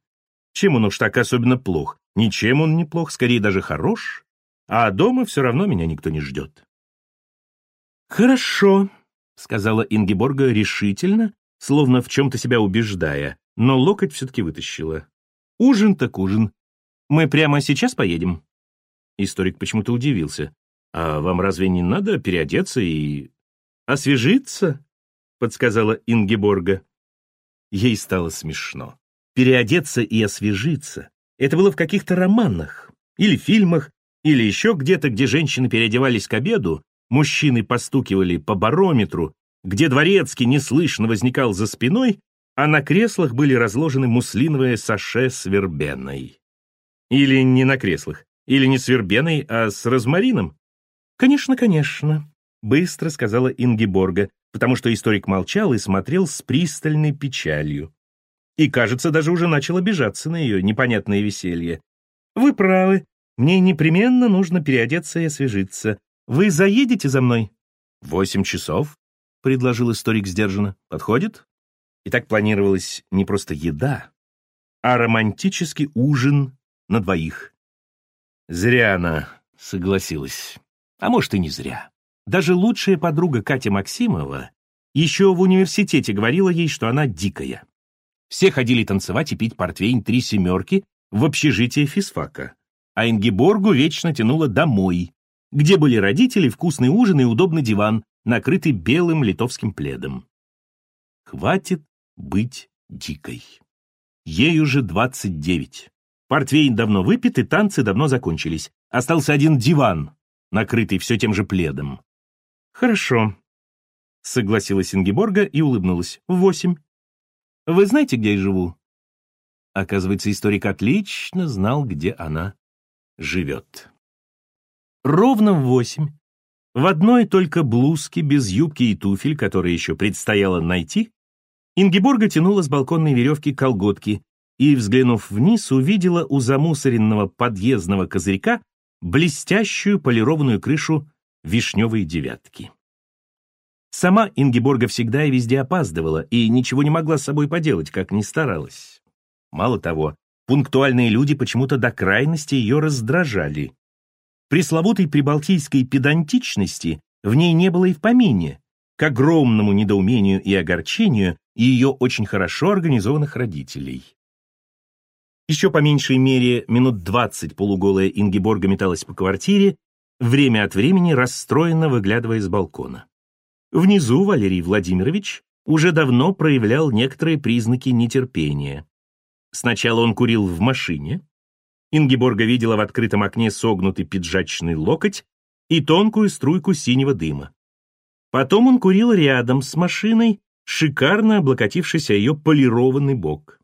Чем он уж так особенно плох? Ничем он не плох, скорее даже хорош. А дома все равно меня никто не ждет. Хорошо, — сказала Ингеборга решительно, словно в чем-то себя убеждая, но локоть все-таки вытащила. «Ужин так ужин. Мы прямо сейчас поедем?» Историк почему-то удивился. «А вам разве не надо переодеться и... освежиться?» — подсказала Ингеборга. Ей стало смешно. Переодеться и освежиться — это было в каких-то романах или фильмах, или еще где-то, где женщины переодевались к обеду, мужчины постукивали по барометру, где дворецкий неслышно возникал за спиной, а на креслах были разложены муслиновые саше с вербеной. Или не на креслах, или не с вербеной, а с розмарином. «Конечно, конечно», — быстро сказала Ингеборга, потому что историк молчал и смотрел с пристальной печалью. И, кажется, даже уже начал обижаться на ее непонятное веселье. «Вы правы, мне непременно нужно переодеться и освежиться. Вы заедете за мной? Восемь часов, предложил историк сдержанно. Подходит? И так планировалась не просто еда, а романтический ужин на двоих. Зря она согласилась. А может и не зря. Даже лучшая подруга Катя Максимова еще в университете говорила ей, что она дикая. Все ходили танцевать и пить портвейн «Три семерки» в общежитие физфака, а Ингеборгу вечно тянуло домой, где были родители, вкусный ужин и удобный диван, накрытый белым литовским пледом. Хватит быть дикой. Ей уже 29. Портвейн давно выпит, и танцы давно закончились. Остался один диван, накрытый все тем же пледом. Хорошо, согласилась Ингеборга и улыбнулась. Восемь. Вы знаете, где я живу? Оказывается, историк отлично знал, где она живет. Ровно в восемь. В одной только блузке, без юбки и туфель, которые еще предстояло найти, Ингеборга тянула с балконной веревки колготки и, взглянув вниз, увидела у замусоренного подъездного козырька блестящую полированную крышу вишневой девятки. Сама Ингеборга всегда и везде опаздывала и ничего не могла с собой поделать, как ни старалась. Мало того, пунктуальные люди почему-то до крайности ее раздражали. Пресловутой прибалтийской педантичности в ней не было и в помине, к огромному недоумению и огорчению ее очень хорошо организованных родителей. Еще по меньшей мере минут двадцать полуголая Ингеборга металась по квартире, время от времени расстроенно выглядывая из балкона. Внизу Валерий Владимирович уже давно проявлял некоторые признаки нетерпения. Сначала он курил в машине. Ингеборга видела в открытом окне согнутый пиджачный локоть и тонкую струйку синего дыма. Потом он курил рядом с машиной, шикарно облокотившись о ее полированный бок.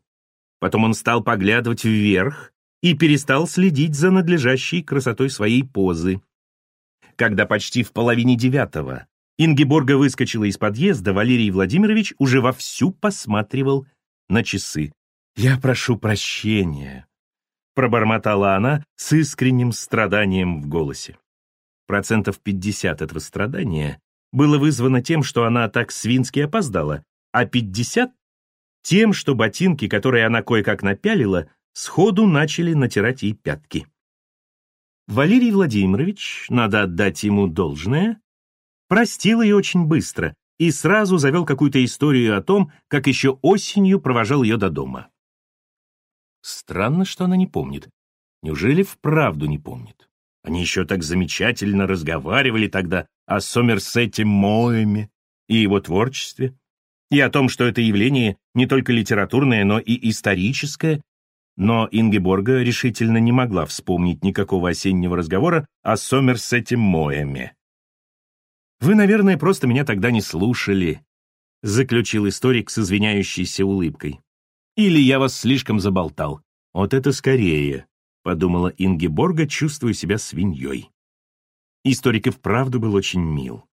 Потом он стал поглядывать вверх и перестал следить за надлежащей красотой своей позы. Когда почти в половине девятого Ингеборга выскочила из подъезда, Валерий Владимирович уже вовсю посматривал на часы. «Я прошу прощения», — пробормотала она с искренним страданием в голосе. Процентов пятьдесят этого страдания было вызвано тем, что она так свински опоздала, а пятьдесят — тем, что ботинки, которые она кое-как напялила, сходу начали натирать ей пятки. Валерий Владимирович, надо отдать ему должное, простил ее очень быстро и сразу завел какую-то историю о том, как еще осенью провожал ее до дома. Странно, что она не помнит. Неужели вправду не помнит? Они еще так замечательно разговаривали тогда о Сомерсете Моэме и его творчестве, и о том, что это явление не только литературное, но и историческое, но Ингеборга решительно не могла вспомнить никакого осеннего разговора о Сомерсете Моэме. «Вы, наверное, просто меня тогда не слушали», — заключил историк с извиняющейся улыбкой. Или я вас слишком заболтал. Вот это скорее, подумала Ингеборга, чувствуя себя свиньей. Историк и вправду был очень мил.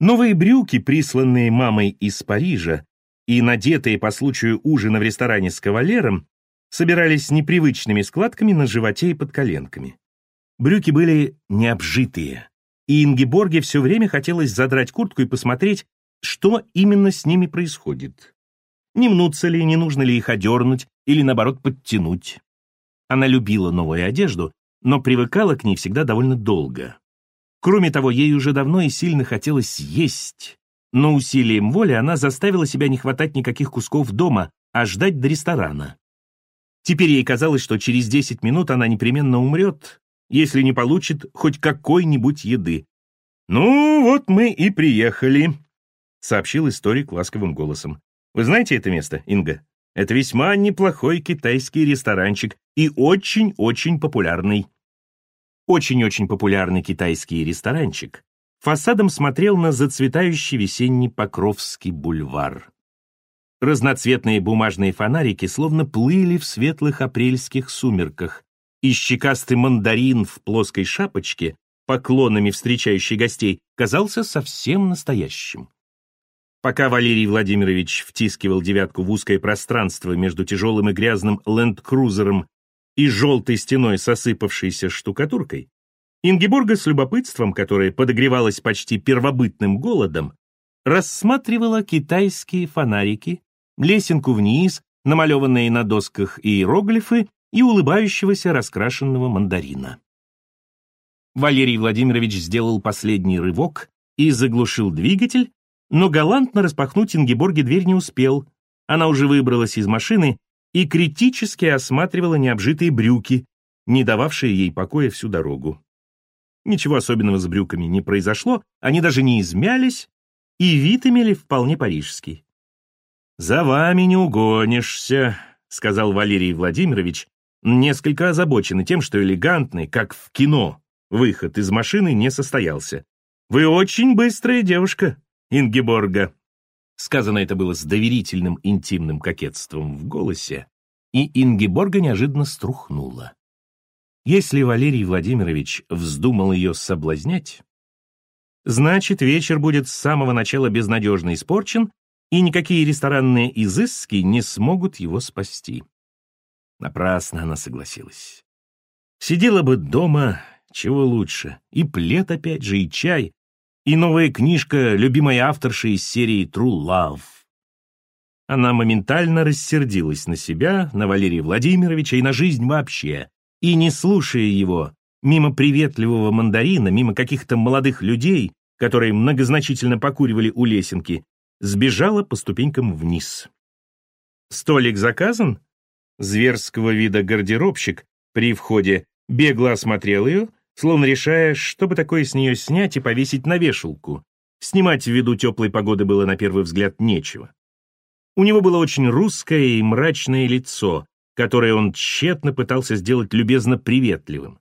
Новые брюки, присланные мамой из Парижа и надетые по случаю ужина в ресторане с кавалером, собирались непривычными складками на животе и под коленками. Брюки были необжитые, и Ингеборге все время хотелось задрать куртку и посмотреть, что именно с ними происходит. Не мнутся ли, не нужно ли их одернуть или, наоборот, подтянуть. Она любила новую одежду, но привыкала к ней всегда довольно долго. Кроме того, ей уже давно и сильно хотелось есть. Но усилием воли она заставила себя не хватать никаких кусков дома, а ждать до ресторана. Теперь ей казалось, что через 10 минут она непременно умрет, если не получит хоть какой-нибудь еды. «Ну, вот мы и приехали», — сообщил историк ласковым голосом. Вы знаете это место, Инга? Это весьма неплохой китайский ресторанчик и очень-очень популярный. Очень-очень популярный китайский ресторанчик фасадом смотрел на зацветающий весенний Покровский бульвар. Разноцветные бумажные фонарики словно плыли в светлых апрельских сумерках, и щекастый мандарин в плоской шапочке, поклонами встречающий гостей, казался совсем настоящим. Пока Валерий Владимирович втискивал девятку в узкое пространство между тяжелым и грязным ленд-крузером и желтой стеной с осыпавшейся штукатуркой, Ингеборга с любопытством, которое подогревалось почти первобытным голодом, рассматривала китайские фонарики, лесенку вниз, намалеванные на досках иероглифы и улыбающегося раскрашенного мандарина. Валерий Владимирович сделал последний рывок и заглушил двигатель, но галантно распахнуть Ингеборге дверь не успел. Она уже выбралась из машины и критически осматривала необжитые брюки, не дававшие ей покоя всю дорогу. Ничего особенного с брюками не произошло, они даже не измялись, и вид имели вполне парижский. «За вами не угонишься», — сказал Валерий Владимирович, несколько озабоченный тем, что элегантный, как в кино, выход из машины не состоялся. Вы очень быстрая девушка, Ингеборга». Сказано это было с доверительным интимным кокетством в голосе, и Ингеборга неожиданно струхнула. Если Валерий Владимирович вздумал ее соблазнять, значит, вечер будет с самого начала безнадежно испорчен, и никакие ресторанные изыски не смогут его спасти. Напрасно она согласилась. Сидела бы дома, чего лучше, и плед опять же, и чай, и новая книжка любимой авторши из серии True Love. Она моментально рассердилась на себя, на Валерия Владимировича и на жизнь вообще, и, не слушая его, мимо приветливого мандарина, мимо каких-то молодых людей, которые многозначительно покуривали у лесенки, сбежала по ступенькам вниз. «Столик заказан?» Зверского вида гардеробщик при входе бегло осмотрел ее, словно решая, что бы такое с нее снять и повесить на вешалку. Снимать ввиду теплой погоды было на первый взгляд нечего. У него было очень русское и мрачное лицо, которое он тщетно пытался сделать любезно приветливым.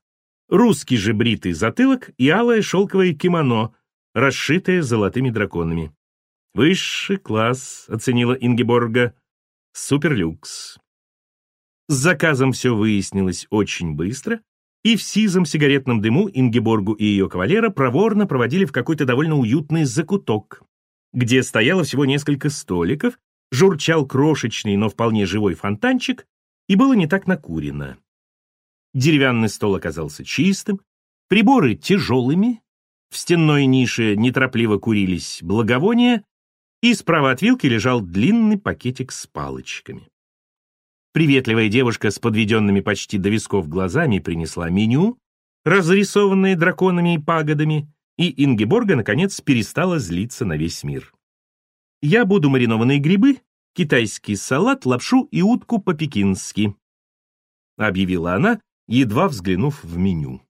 Русский же бритый затылок и алое шелковое кимоно, расшитое золотыми драконами. «Высший класс», — оценила Ингеборга. «Суперлюкс». С заказом все выяснилось очень быстро, и в сизом сигаретном дыму Ингеборгу и ее кавалера проворно проводили в какой-то довольно уютный закуток, где стояло всего несколько столиков, журчал крошечный, но вполне живой фонтанчик, и было не так накурено. Деревянный стол оказался чистым, приборы тяжелыми, в стенной нише неторопливо курились благовония, и справа от вилки лежал длинный пакетик с палочками. Приветливая девушка с подведенными почти до висков глазами принесла меню, разрисованное драконами и пагодами, и Ингеборга, наконец, перестала злиться на весь мир. «Я буду маринованные грибы, китайский салат, лапшу и утку по-пекински», — объявила она, едва взглянув в меню.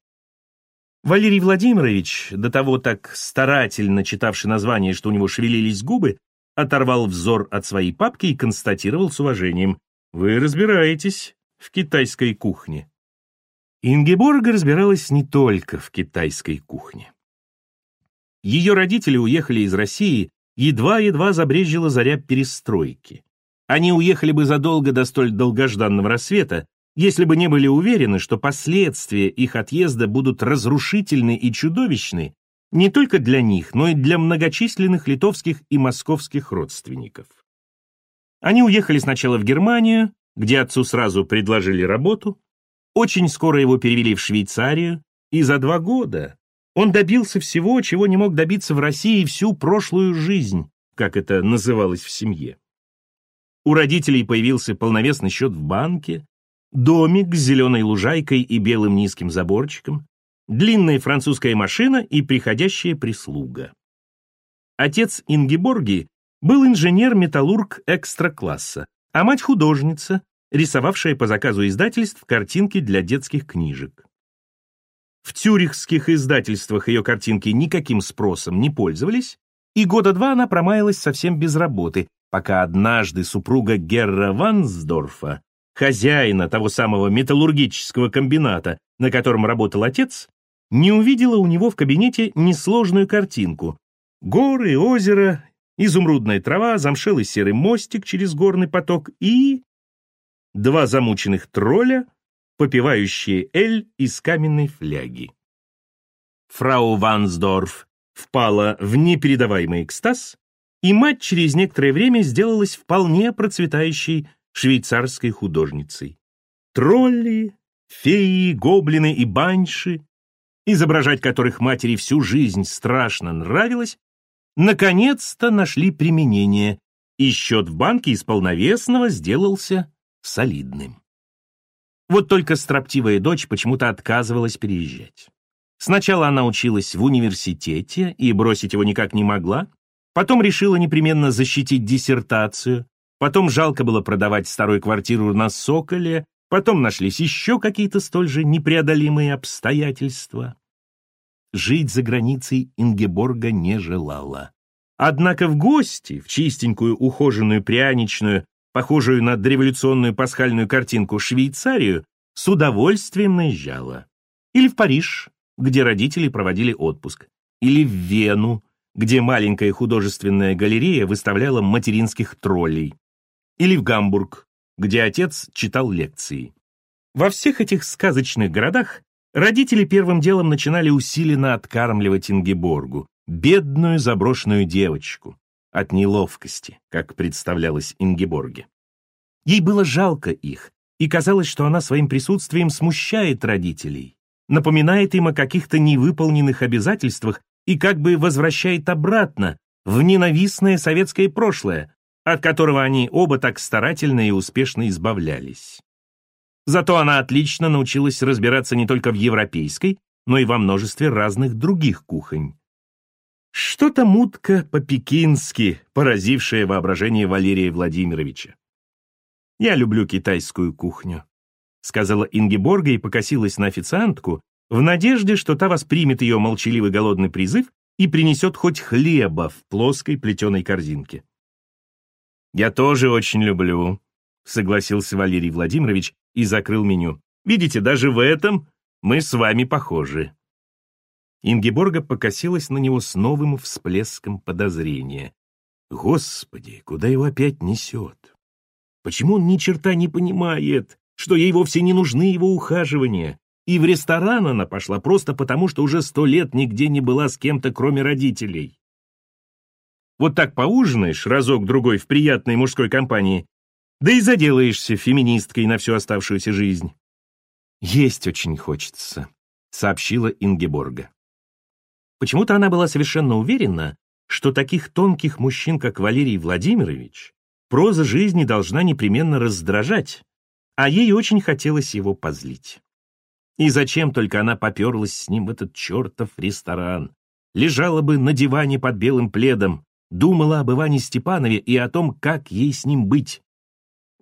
Валерий Владимирович, до того так старательно читавший название, что у него шевелились губы, оторвал взор от своей папки и констатировал с уважением. «Вы разбираетесь в китайской кухне». Ингеборга разбиралась не только в китайской кухне. Ее родители уехали из России едва-едва забрежила заря перестройки. Они уехали бы задолго до столь долгожданного рассвета, если бы не были уверены, что последствия их отъезда будут разрушительны и чудовищны не только для них, но и для многочисленных литовских и московских родственников. Они уехали сначала в Германию, где отцу сразу предложили работу, очень скоро его перевели в Швейцарию, и за два года он добился всего, чего не мог добиться в России всю прошлую жизнь, как это называлось в семье. У родителей появился полновесный счет в банке, домик с зеленой лужайкой и белым низким заборчиком, длинная французская машина и приходящая прислуга. Отец Ингеборги был инженер-металлург экстра-класса, а мать художница, рисовавшая по заказу издательств картинки для детских книжек. В тюрихских издательствах ее картинки никаким спросом не пользовались, и года два она промаялась совсем без работы, пока однажды супруга Герра Вансдорфа, хозяина того самого металлургического комбината, на котором работал отец, не увидела у него в кабинете несложную картинку. Горы, озеро, изумрудная трава, замшелый серый мостик через горный поток и... Два замученных тролля, попивающие эль из каменной фляги. Фрау Вансдорф впала в непередаваемый экстаз, и мать через некоторое время сделалась вполне процветающей швейцарской художницей. Тролли, феи, гоблины и банши, изображать которых матери всю жизнь страшно нравилось, наконец-то нашли применение, и счет в банке из полновесного сделался солидным. Вот только строптивая дочь почему-то отказывалась переезжать. Сначала она училась в университете и бросить его никак не могла, потом решила непременно защитить диссертацию, потом жалко было продавать старую квартиру на Соколе, потом нашлись еще какие-то столь же непреодолимые обстоятельства. Жить за границей Ингеборга не желала. Однако в гости, в чистенькую ухоженную пряничную, похожую на дореволюционную пасхальную картинку Швейцарию, с удовольствием наезжала. Или в Париж, где родители проводили отпуск. или в Вену, где маленькая художественная галерея выставляла материнских троллей, или в Гамбург, где отец читал лекции. Во всех этих сказочных городах родители первым делом начинали усиленно откармливать Ингеборгу, бедную заброшенную девочку, от неловкости, как представлялось Ингеборге. Ей было жалко их, и казалось, что она своим присутствием смущает родителей, напоминает им о каких-то невыполненных обязательствах и как бы возвращает обратно в ненавистное советское прошлое, от которого они оба так старательно и успешно избавлялись. Зато она отлично научилась разбираться не только в европейской, но и во множестве разных других кухонь. Что-то мутка по-пекински, поразившее воображение Валерия Владимировича. «Я люблю китайскую кухню», — сказала Ингеборга и покосилась на официантку, в надежде, что та воспримет ее молчаливый голодный призыв и принесет хоть хлеба в плоской плетеной корзинке. «Я тоже очень люблю», — согласился Валерий Владимирович и закрыл меню. «Видите, даже в этом мы с вами похожи». Ингеборга покосилась на него с новым всплеском подозрения. «Господи, куда его опять несет? Почему он ни черта не понимает, что ей вовсе не нужны его ухаживания? И в ресторан она пошла просто потому, что уже сто лет нигде не была с кем-то, кроме родителей. Вот так поужинаешь разок-другой в приятной мужской компании, да и заделаешься феминисткой на всю оставшуюся жизнь. «Есть очень хочется», — сообщила Ингеборга. Почему-то она была совершенно уверена, что таких тонких мужчин, как Валерий Владимирович, проза жизни должна непременно раздражать, а ей очень хотелось его позлить. И зачем только она поперлась с ним в этот чертов ресторан? Лежала бы на диване под белым пледом, думала об Иване Степанове и о том, как ей с ним быть.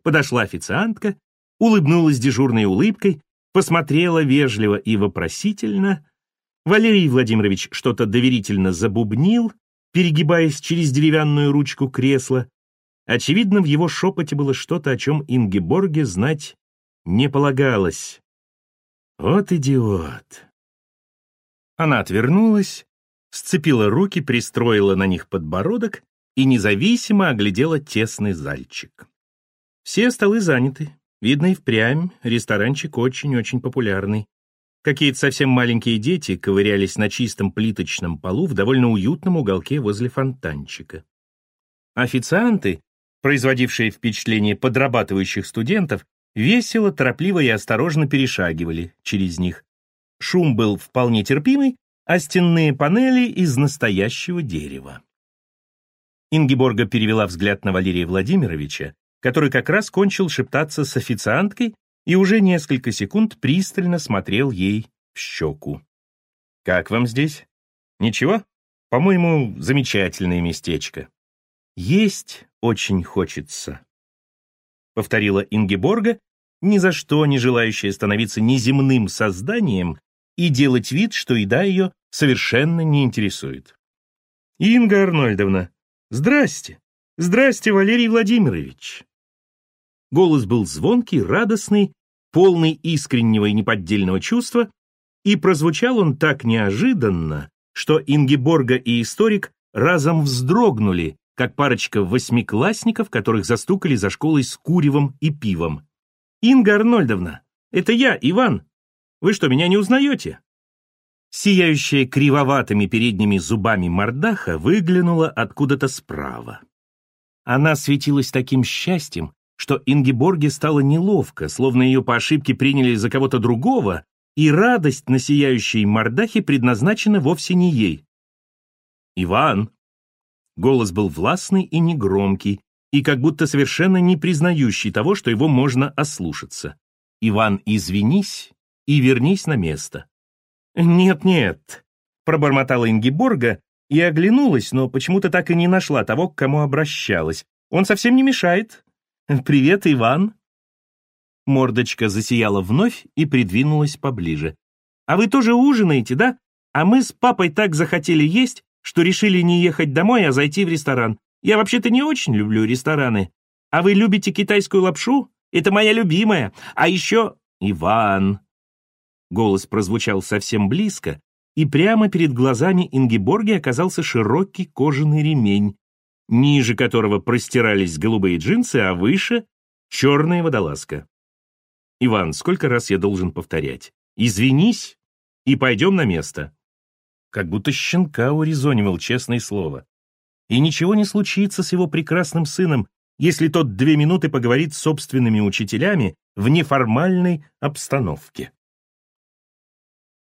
Подошла официантка, улыбнулась дежурной улыбкой, посмотрела вежливо и вопросительно, Валерий Владимирович что-то доверительно забубнил, перегибаясь через деревянную ручку кресла. Очевидно, в его шепоте было что-то, о чем Ингеборге знать не полагалось. Вот идиот. Она отвернулась, сцепила руки, пристроила на них подбородок и независимо оглядела тесный зальчик. Все столы заняты. Видно и впрямь, ресторанчик очень-очень популярный. Какие-то совсем маленькие дети ковырялись на чистом плиточном полу в довольно уютном уголке возле фонтанчика. Официанты, производившие впечатление подрабатывающих студентов, весело, торопливо и осторожно перешагивали через них. Шум был вполне терпимый, а стенные панели из настоящего дерева. Ингеборга перевела взгляд на Валерия Владимировича, который как раз кончил шептаться с официанткой и уже несколько секунд пристально смотрел ей в щеку. «Как вам здесь? Ничего? По-моему, замечательное местечко. Есть очень хочется», — повторила Ингеборга, ни за что не желающая становиться неземным созданием и делать вид, что еда ее совершенно не интересует. «Инга Арнольдовна, здрасте! Здрасте, Валерий Владимирович!» Голос был звонкий, радостный, полный искреннего и неподдельного чувства, и прозвучал он так неожиданно, что Ингеборга и историк разом вздрогнули, как парочка восьмиклассников, которых застукали за школой с куревом и пивом. «Инга Арнольдовна, это я, Иван. Вы что, меня не узнаете?» Сияющая кривоватыми передними зубами мордаха выглянула откуда-то справа. Она светилась таким счастьем, что Ингеборге стало неловко, словно ее по ошибке приняли за кого-то другого, и радость на сияющей мордахе предназначена вовсе не ей. «Иван!» Голос был властный и негромкий, и как будто совершенно не признающий того, что его можно ослушаться. «Иван, извинись и вернись на место». «Нет-нет», — пробормотала Ингеборга и оглянулась, но почему-то так и не нашла того, к кому обращалась. «Он совсем не мешает. «Привет, Иван!» Мордочка засияла вновь и придвинулась поближе. «А вы тоже ужинаете, да? А мы с папой так захотели есть, что решили не ехать домой, а зайти в ресторан. Я вообще-то не очень люблю рестораны. А вы любите китайскую лапшу? Это моя любимая. А еще Иван!» Голос прозвучал совсем близко, и прямо перед глазами Ингеборги оказался широкий кожаный ремень, ниже которого простирались голубые джинсы, а выше — черная водолазка. «Иван, сколько раз я должен повторять? Извинись и пойдем на место». Как будто щенка урезонивал честное слово. И ничего не случится с его прекрасным сыном, если тот две минуты поговорит с собственными учителями в неформальной обстановке.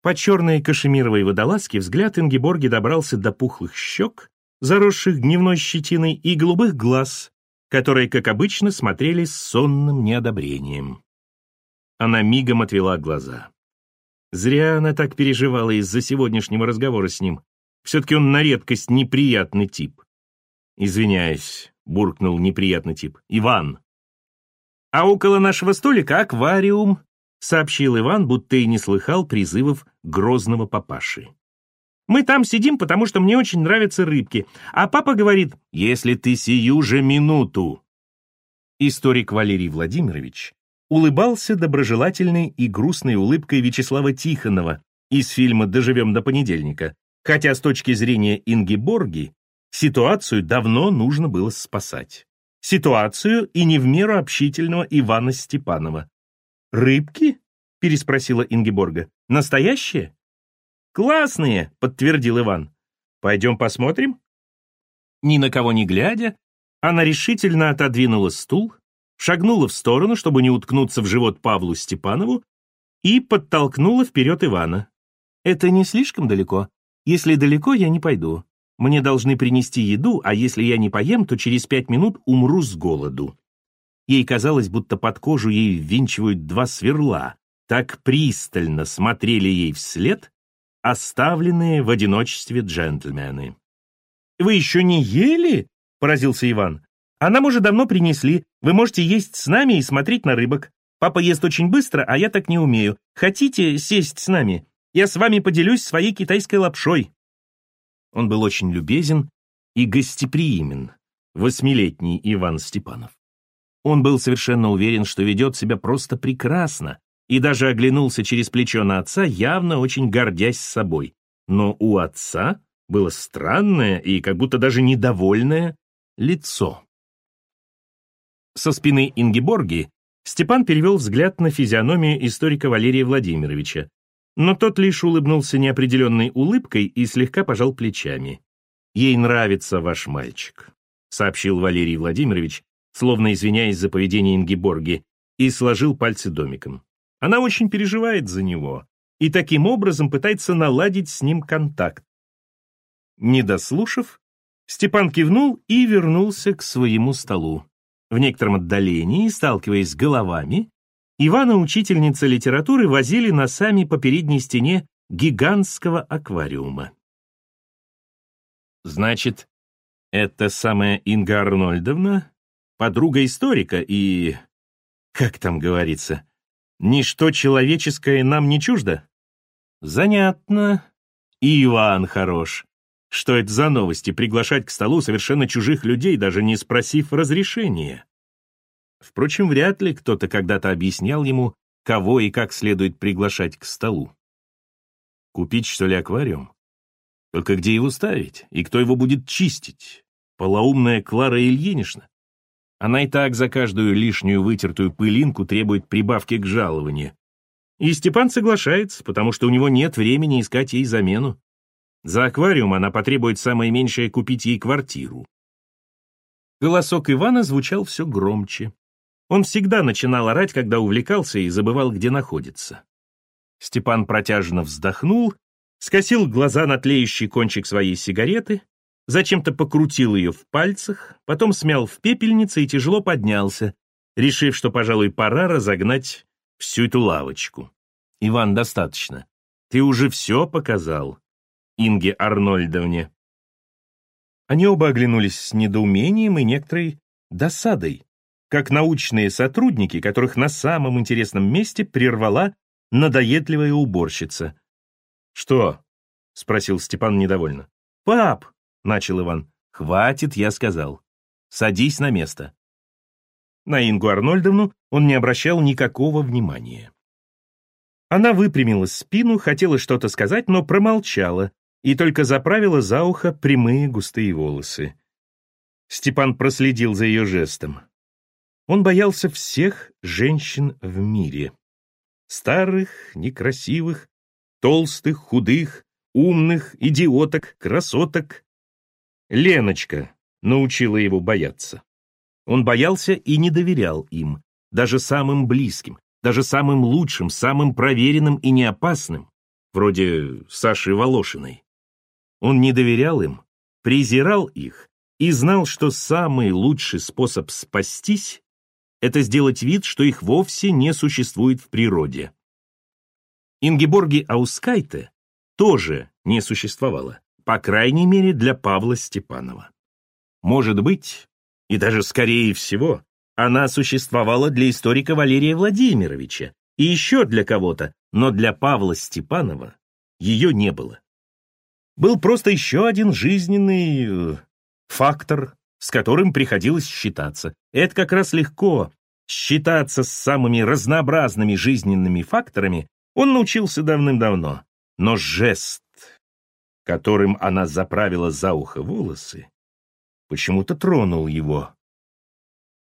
По черной кашемировой водолазке взгляд Ингеборги добрался до пухлых щек, заросших дневной щетиной, и голубых глаз, которые, как обычно, смотрели с сонным неодобрением. Она мигом отвела глаза. Зря она так переживала из-за сегодняшнего разговора с ним. Все-таки он на редкость неприятный тип. «Извиняюсь», — буркнул неприятный тип. «Иван». «А около нашего столика аквариум», — сообщил Иван, будто и не слыхал призывов грозного папаши. «Мы там сидим, потому что мне очень нравятся рыбки, а папа говорит, если ты сию же минуту». Историк Валерий Владимирович улыбался доброжелательной и грустной улыбкой Вячеслава Тихонова из фильма «Доживем до понедельника», хотя с точки зрения Инги Борги ситуацию давно нужно было спасать. Ситуацию и не в меру общительного Ивана Степанова. «Рыбки?» — переспросила Ингеборга. «Настоящие?» «Классные!» — подтвердил Иван. «Пойдем посмотрим?» Ни на кого не глядя, она решительно отодвинула стул, шагнула в сторону, чтобы не уткнуться в живот Павлу Степанову, и подтолкнула вперед Ивана. «Это не слишком далеко? Если далеко, я не пойду. Мне должны принести еду, а если я не поем, то через пять минут умру с голоду». Ей казалось, будто под кожу ей ввинчивают два сверла. Так пристально смотрели ей вслед оставленные в одиночестве джентльмены. «Вы еще не ели?» — поразился Иван. А нам уже давно принесли. Вы можете есть с нами и смотреть на рыбок. Папа ест очень быстро, а я так не умею. Хотите сесть с нами? Я с вами поделюсь своей китайской лапшой». Он был очень любезен и гостеприимен, восьмилетний Иван Степанов. Он был совершенно уверен, что ведет себя просто прекрасно, и даже оглянулся через плечо на отца, явно очень гордясь собой. Но у отца было странное и как будто даже недовольное лицо. Со спины Ингеборги Степан перевел взгляд на физиономию историка Валерия Владимировича, но тот лишь улыбнулся неопределенной улыбкой и слегка пожал плечами. «Ей нравится ваш мальчик», — сообщил Валерий Владимирович, словно извиняясь за поведение Ингеборги, и сложил пальцы домиком. «Она очень переживает за него и таким образом пытается наладить с ним контакт». Не дослушав, Степан кивнул и вернулся к своему столу. В некотором отдалении, сталкиваясь головами, Ивана учительница литературы возили носами по передней стене гигантского аквариума. Значит, это самая Инга Арнольдовна, подруга историка и, как там говорится, ничто человеческое нам не чуждо? Занятно. И Иван хорош. Что это за новости приглашать к столу совершенно чужих людей, даже не спросив разрешения? Впрочем, вряд ли кто-то когда-то объяснял ему, кого и как следует приглашать к столу. Купить, что ли, аквариум? Только где его ставить? И кто его будет чистить? Полоумная Клара Ильинична? Она и так за каждую лишнюю вытертую пылинку требует прибавки к жалованию. И Степан соглашается, потому что у него нет времени искать ей замену. За аквариум она потребует самое меньшее купить ей квартиру. Голосок Ивана звучал все громче. Он всегда начинал орать, когда увлекался и забывал, где находится. Степан протяжно вздохнул, скосил глаза на тлеющий кончик своей сигареты, зачем-то покрутил ее в пальцах, потом смял в пепельнице и тяжело поднялся, решив, что, пожалуй, пора разогнать всю эту лавочку. «Иван, достаточно. Ты уже все показал. Инге Арнольдовне. Они оба оглянулись с недоумением и некоторой досадой, как научные сотрудники, которых на самом интересном месте прервала надоедливая уборщица. «Что?» — спросил Степан недовольно. «Пап!» — начал Иван. «Хватит, я сказал. Садись на место». На Ингу Арнольдовну он не обращал никакого внимания. Она выпрямила спину, хотела что-то сказать, но промолчала и только заправила за ухо прямые густые волосы. Степан проследил за ее жестом. Он боялся всех женщин в мире. Старых, некрасивых, толстых, худых, умных, идиоток, красоток. Леночка научила его бояться. Он боялся и не доверял им, даже самым близким, даже самым лучшим, самым проверенным и неопасным, вроде Саши Волошиной. Он не доверял им, презирал их и знал, что самый лучший способ спастись — это сделать вид, что их вовсе не существует в природе. Ингеборги Аускайте тоже не существовало, по крайней мере для Павла Степанова. Может быть, и даже скорее всего, она существовала для историка Валерия Владимировича и еще для кого-то, но для Павла Степанова ее не было. Был просто еще один жизненный э, фактор, с которым приходилось считаться. Это как раз легко. Считаться с самыми разнообразными жизненными факторами он научился давным-давно. Но жест, которым она заправила за ухо волосы, почему-то тронул его.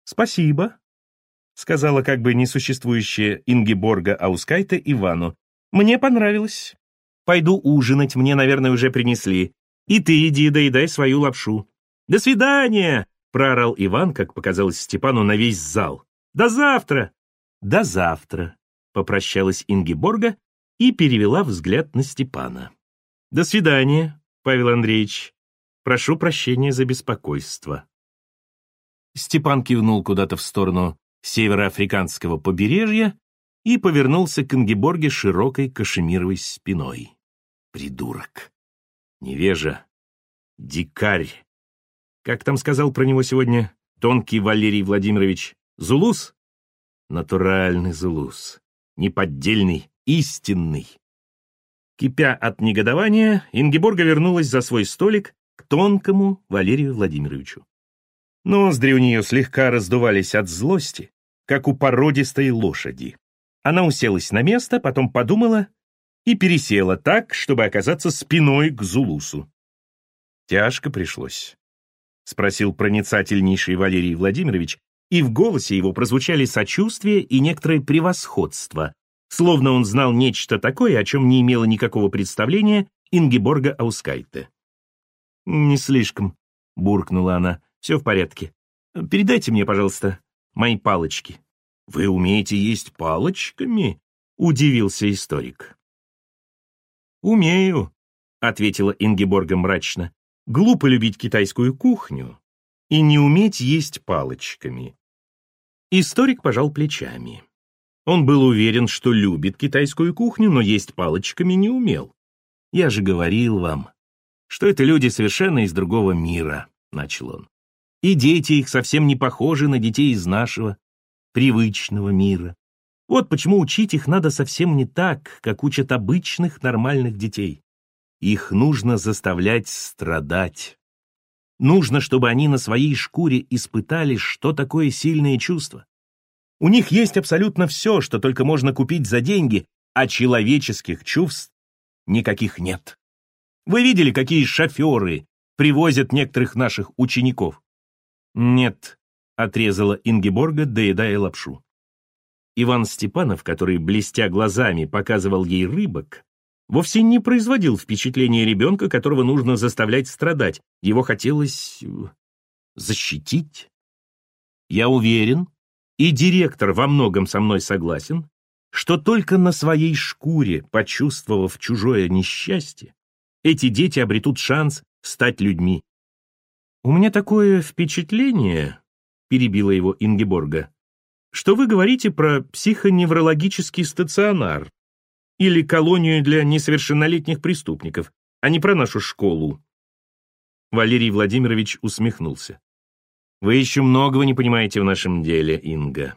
«Спасибо», — сказала как бы несуществующая Ингеборга Аускайта Ивану. «Мне понравилось. Пойду ужинать, мне, наверное, уже принесли. И ты иди доедай свою лапшу». «До свидания!» — проорал Иван, как показалось Степану, на весь зал. «До завтра!» «До завтра!» — попрощалась Ингеборга и перевела взгляд на Степана. «До свидания, Павел Андреевич. Прошу прощения за беспокойство». Степан кивнул куда-то в сторону североафриканского побережья и повернулся к Ингеборге широкой кашемировой спиной. Придурок. Невежа. Дикарь. Как там сказал про него сегодня тонкий Валерий Владимирович? Зулус? Натуральный Зулус. Неподдельный, истинный. Кипя от негодования, Ингеборга вернулась за свой столик к тонкому Валерию Владимировичу. Ноздри у нее слегка раздувались от злости, как у породистой лошади. Она уселась на место, потом подумала и пересела так, чтобы оказаться спиной к Зулусу. Тяжко пришлось. — спросил проницательнейший Валерий Владимирович, и в голосе его прозвучали сочувствие и некоторое превосходство, словно он знал нечто такое, о чем не имела никакого представления Ингеборга Аускайте. «Не слишком», — буркнула она, — «все в порядке. Передайте мне, пожалуйста, мои палочки». «Вы умеете есть палочками?» — удивился историк. «Умею», — ответила Ингеборга мрачно. «Глупо любить китайскую кухню и не уметь есть палочками». Историк пожал плечами. Он был уверен, что любит китайскую кухню, но есть палочками не умел. «Я же говорил вам, что это люди совершенно из другого мира», — начал он. «И дети их совсем не похожи на детей из нашего, привычного мира. Вот почему учить их надо совсем не так, как учат обычных нормальных детей. Их нужно заставлять страдать. Нужно, чтобы они на своей шкуре испытали, что такое сильные чувства. У них есть абсолютно все, что только можно купить за деньги, а человеческих чувств никаких нет. Вы видели, какие шоферы привозят некоторых наших учеников? Нет, отрезала Ингеборга, доедая лапшу. Иван Степанов, который, блестя глазами, показывал ей рыбок, вовсе не производил впечатления ребенка, которого нужно заставлять страдать. Его хотелось э, защитить. Я уверен, и директор во многом со мной согласен, что только на своей шкуре, почувствовав чужое несчастье, эти дети обретут шанс стать людьми. «У меня такое впечатление», — перебила его Ингеборга, «что вы говорите про психоневрологический стационар или колонию для несовершеннолетних преступников, а не про нашу школу». Валерий Владимирович усмехнулся. Вы еще многого не понимаете в нашем деле, Инга.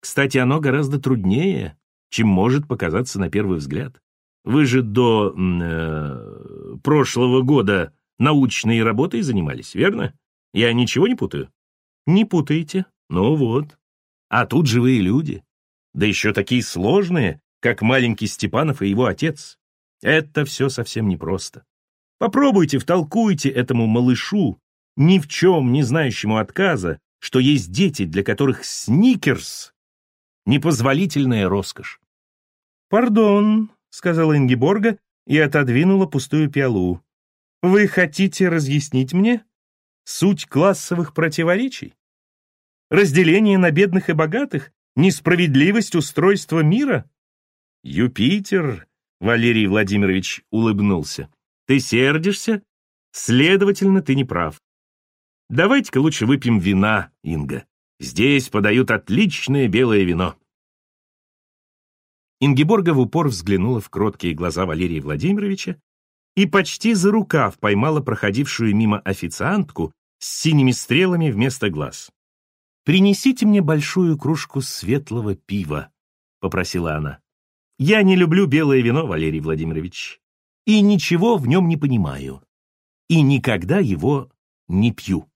Кстати, оно гораздо труднее, чем может показаться на первый взгляд. Вы же до э, прошлого года научной работой занимались, верно? Я ничего не путаю? Не путаете. Ну вот. А тут живые люди. Да еще такие сложные, как маленький Степанов и его отец. Это все совсем непросто. Попробуйте, втолкуйте этому малышу, ни в чем не знающему отказа, что есть дети, для которых сникерс — непозволительная роскошь. «Пардон», — сказала Ингеборга и отодвинула пустую пиалу. «Вы хотите разъяснить мне суть классовых противоречий? Разделение на бедных и богатых? Несправедливость устройства мира?» «Юпитер», — Валерий Владимирович улыбнулся. «Ты сердишься? Следовательно, ты не прав. Давайте-ка лучше выпьем вина, Инга. Здесь подают отличное белое вино. Ингеборга в упор взглянула в кроткие глаза Валерия Владимировича и почти за рукав поймала проходившую мимо официантку с синими стрелами вместо глаз. «Принесите мне большую кружку светлого пива», — попросила она. «Я не люблю белое вино, Валерий Владимирович, и ничего в нем не понимаю, и никогда его не пью».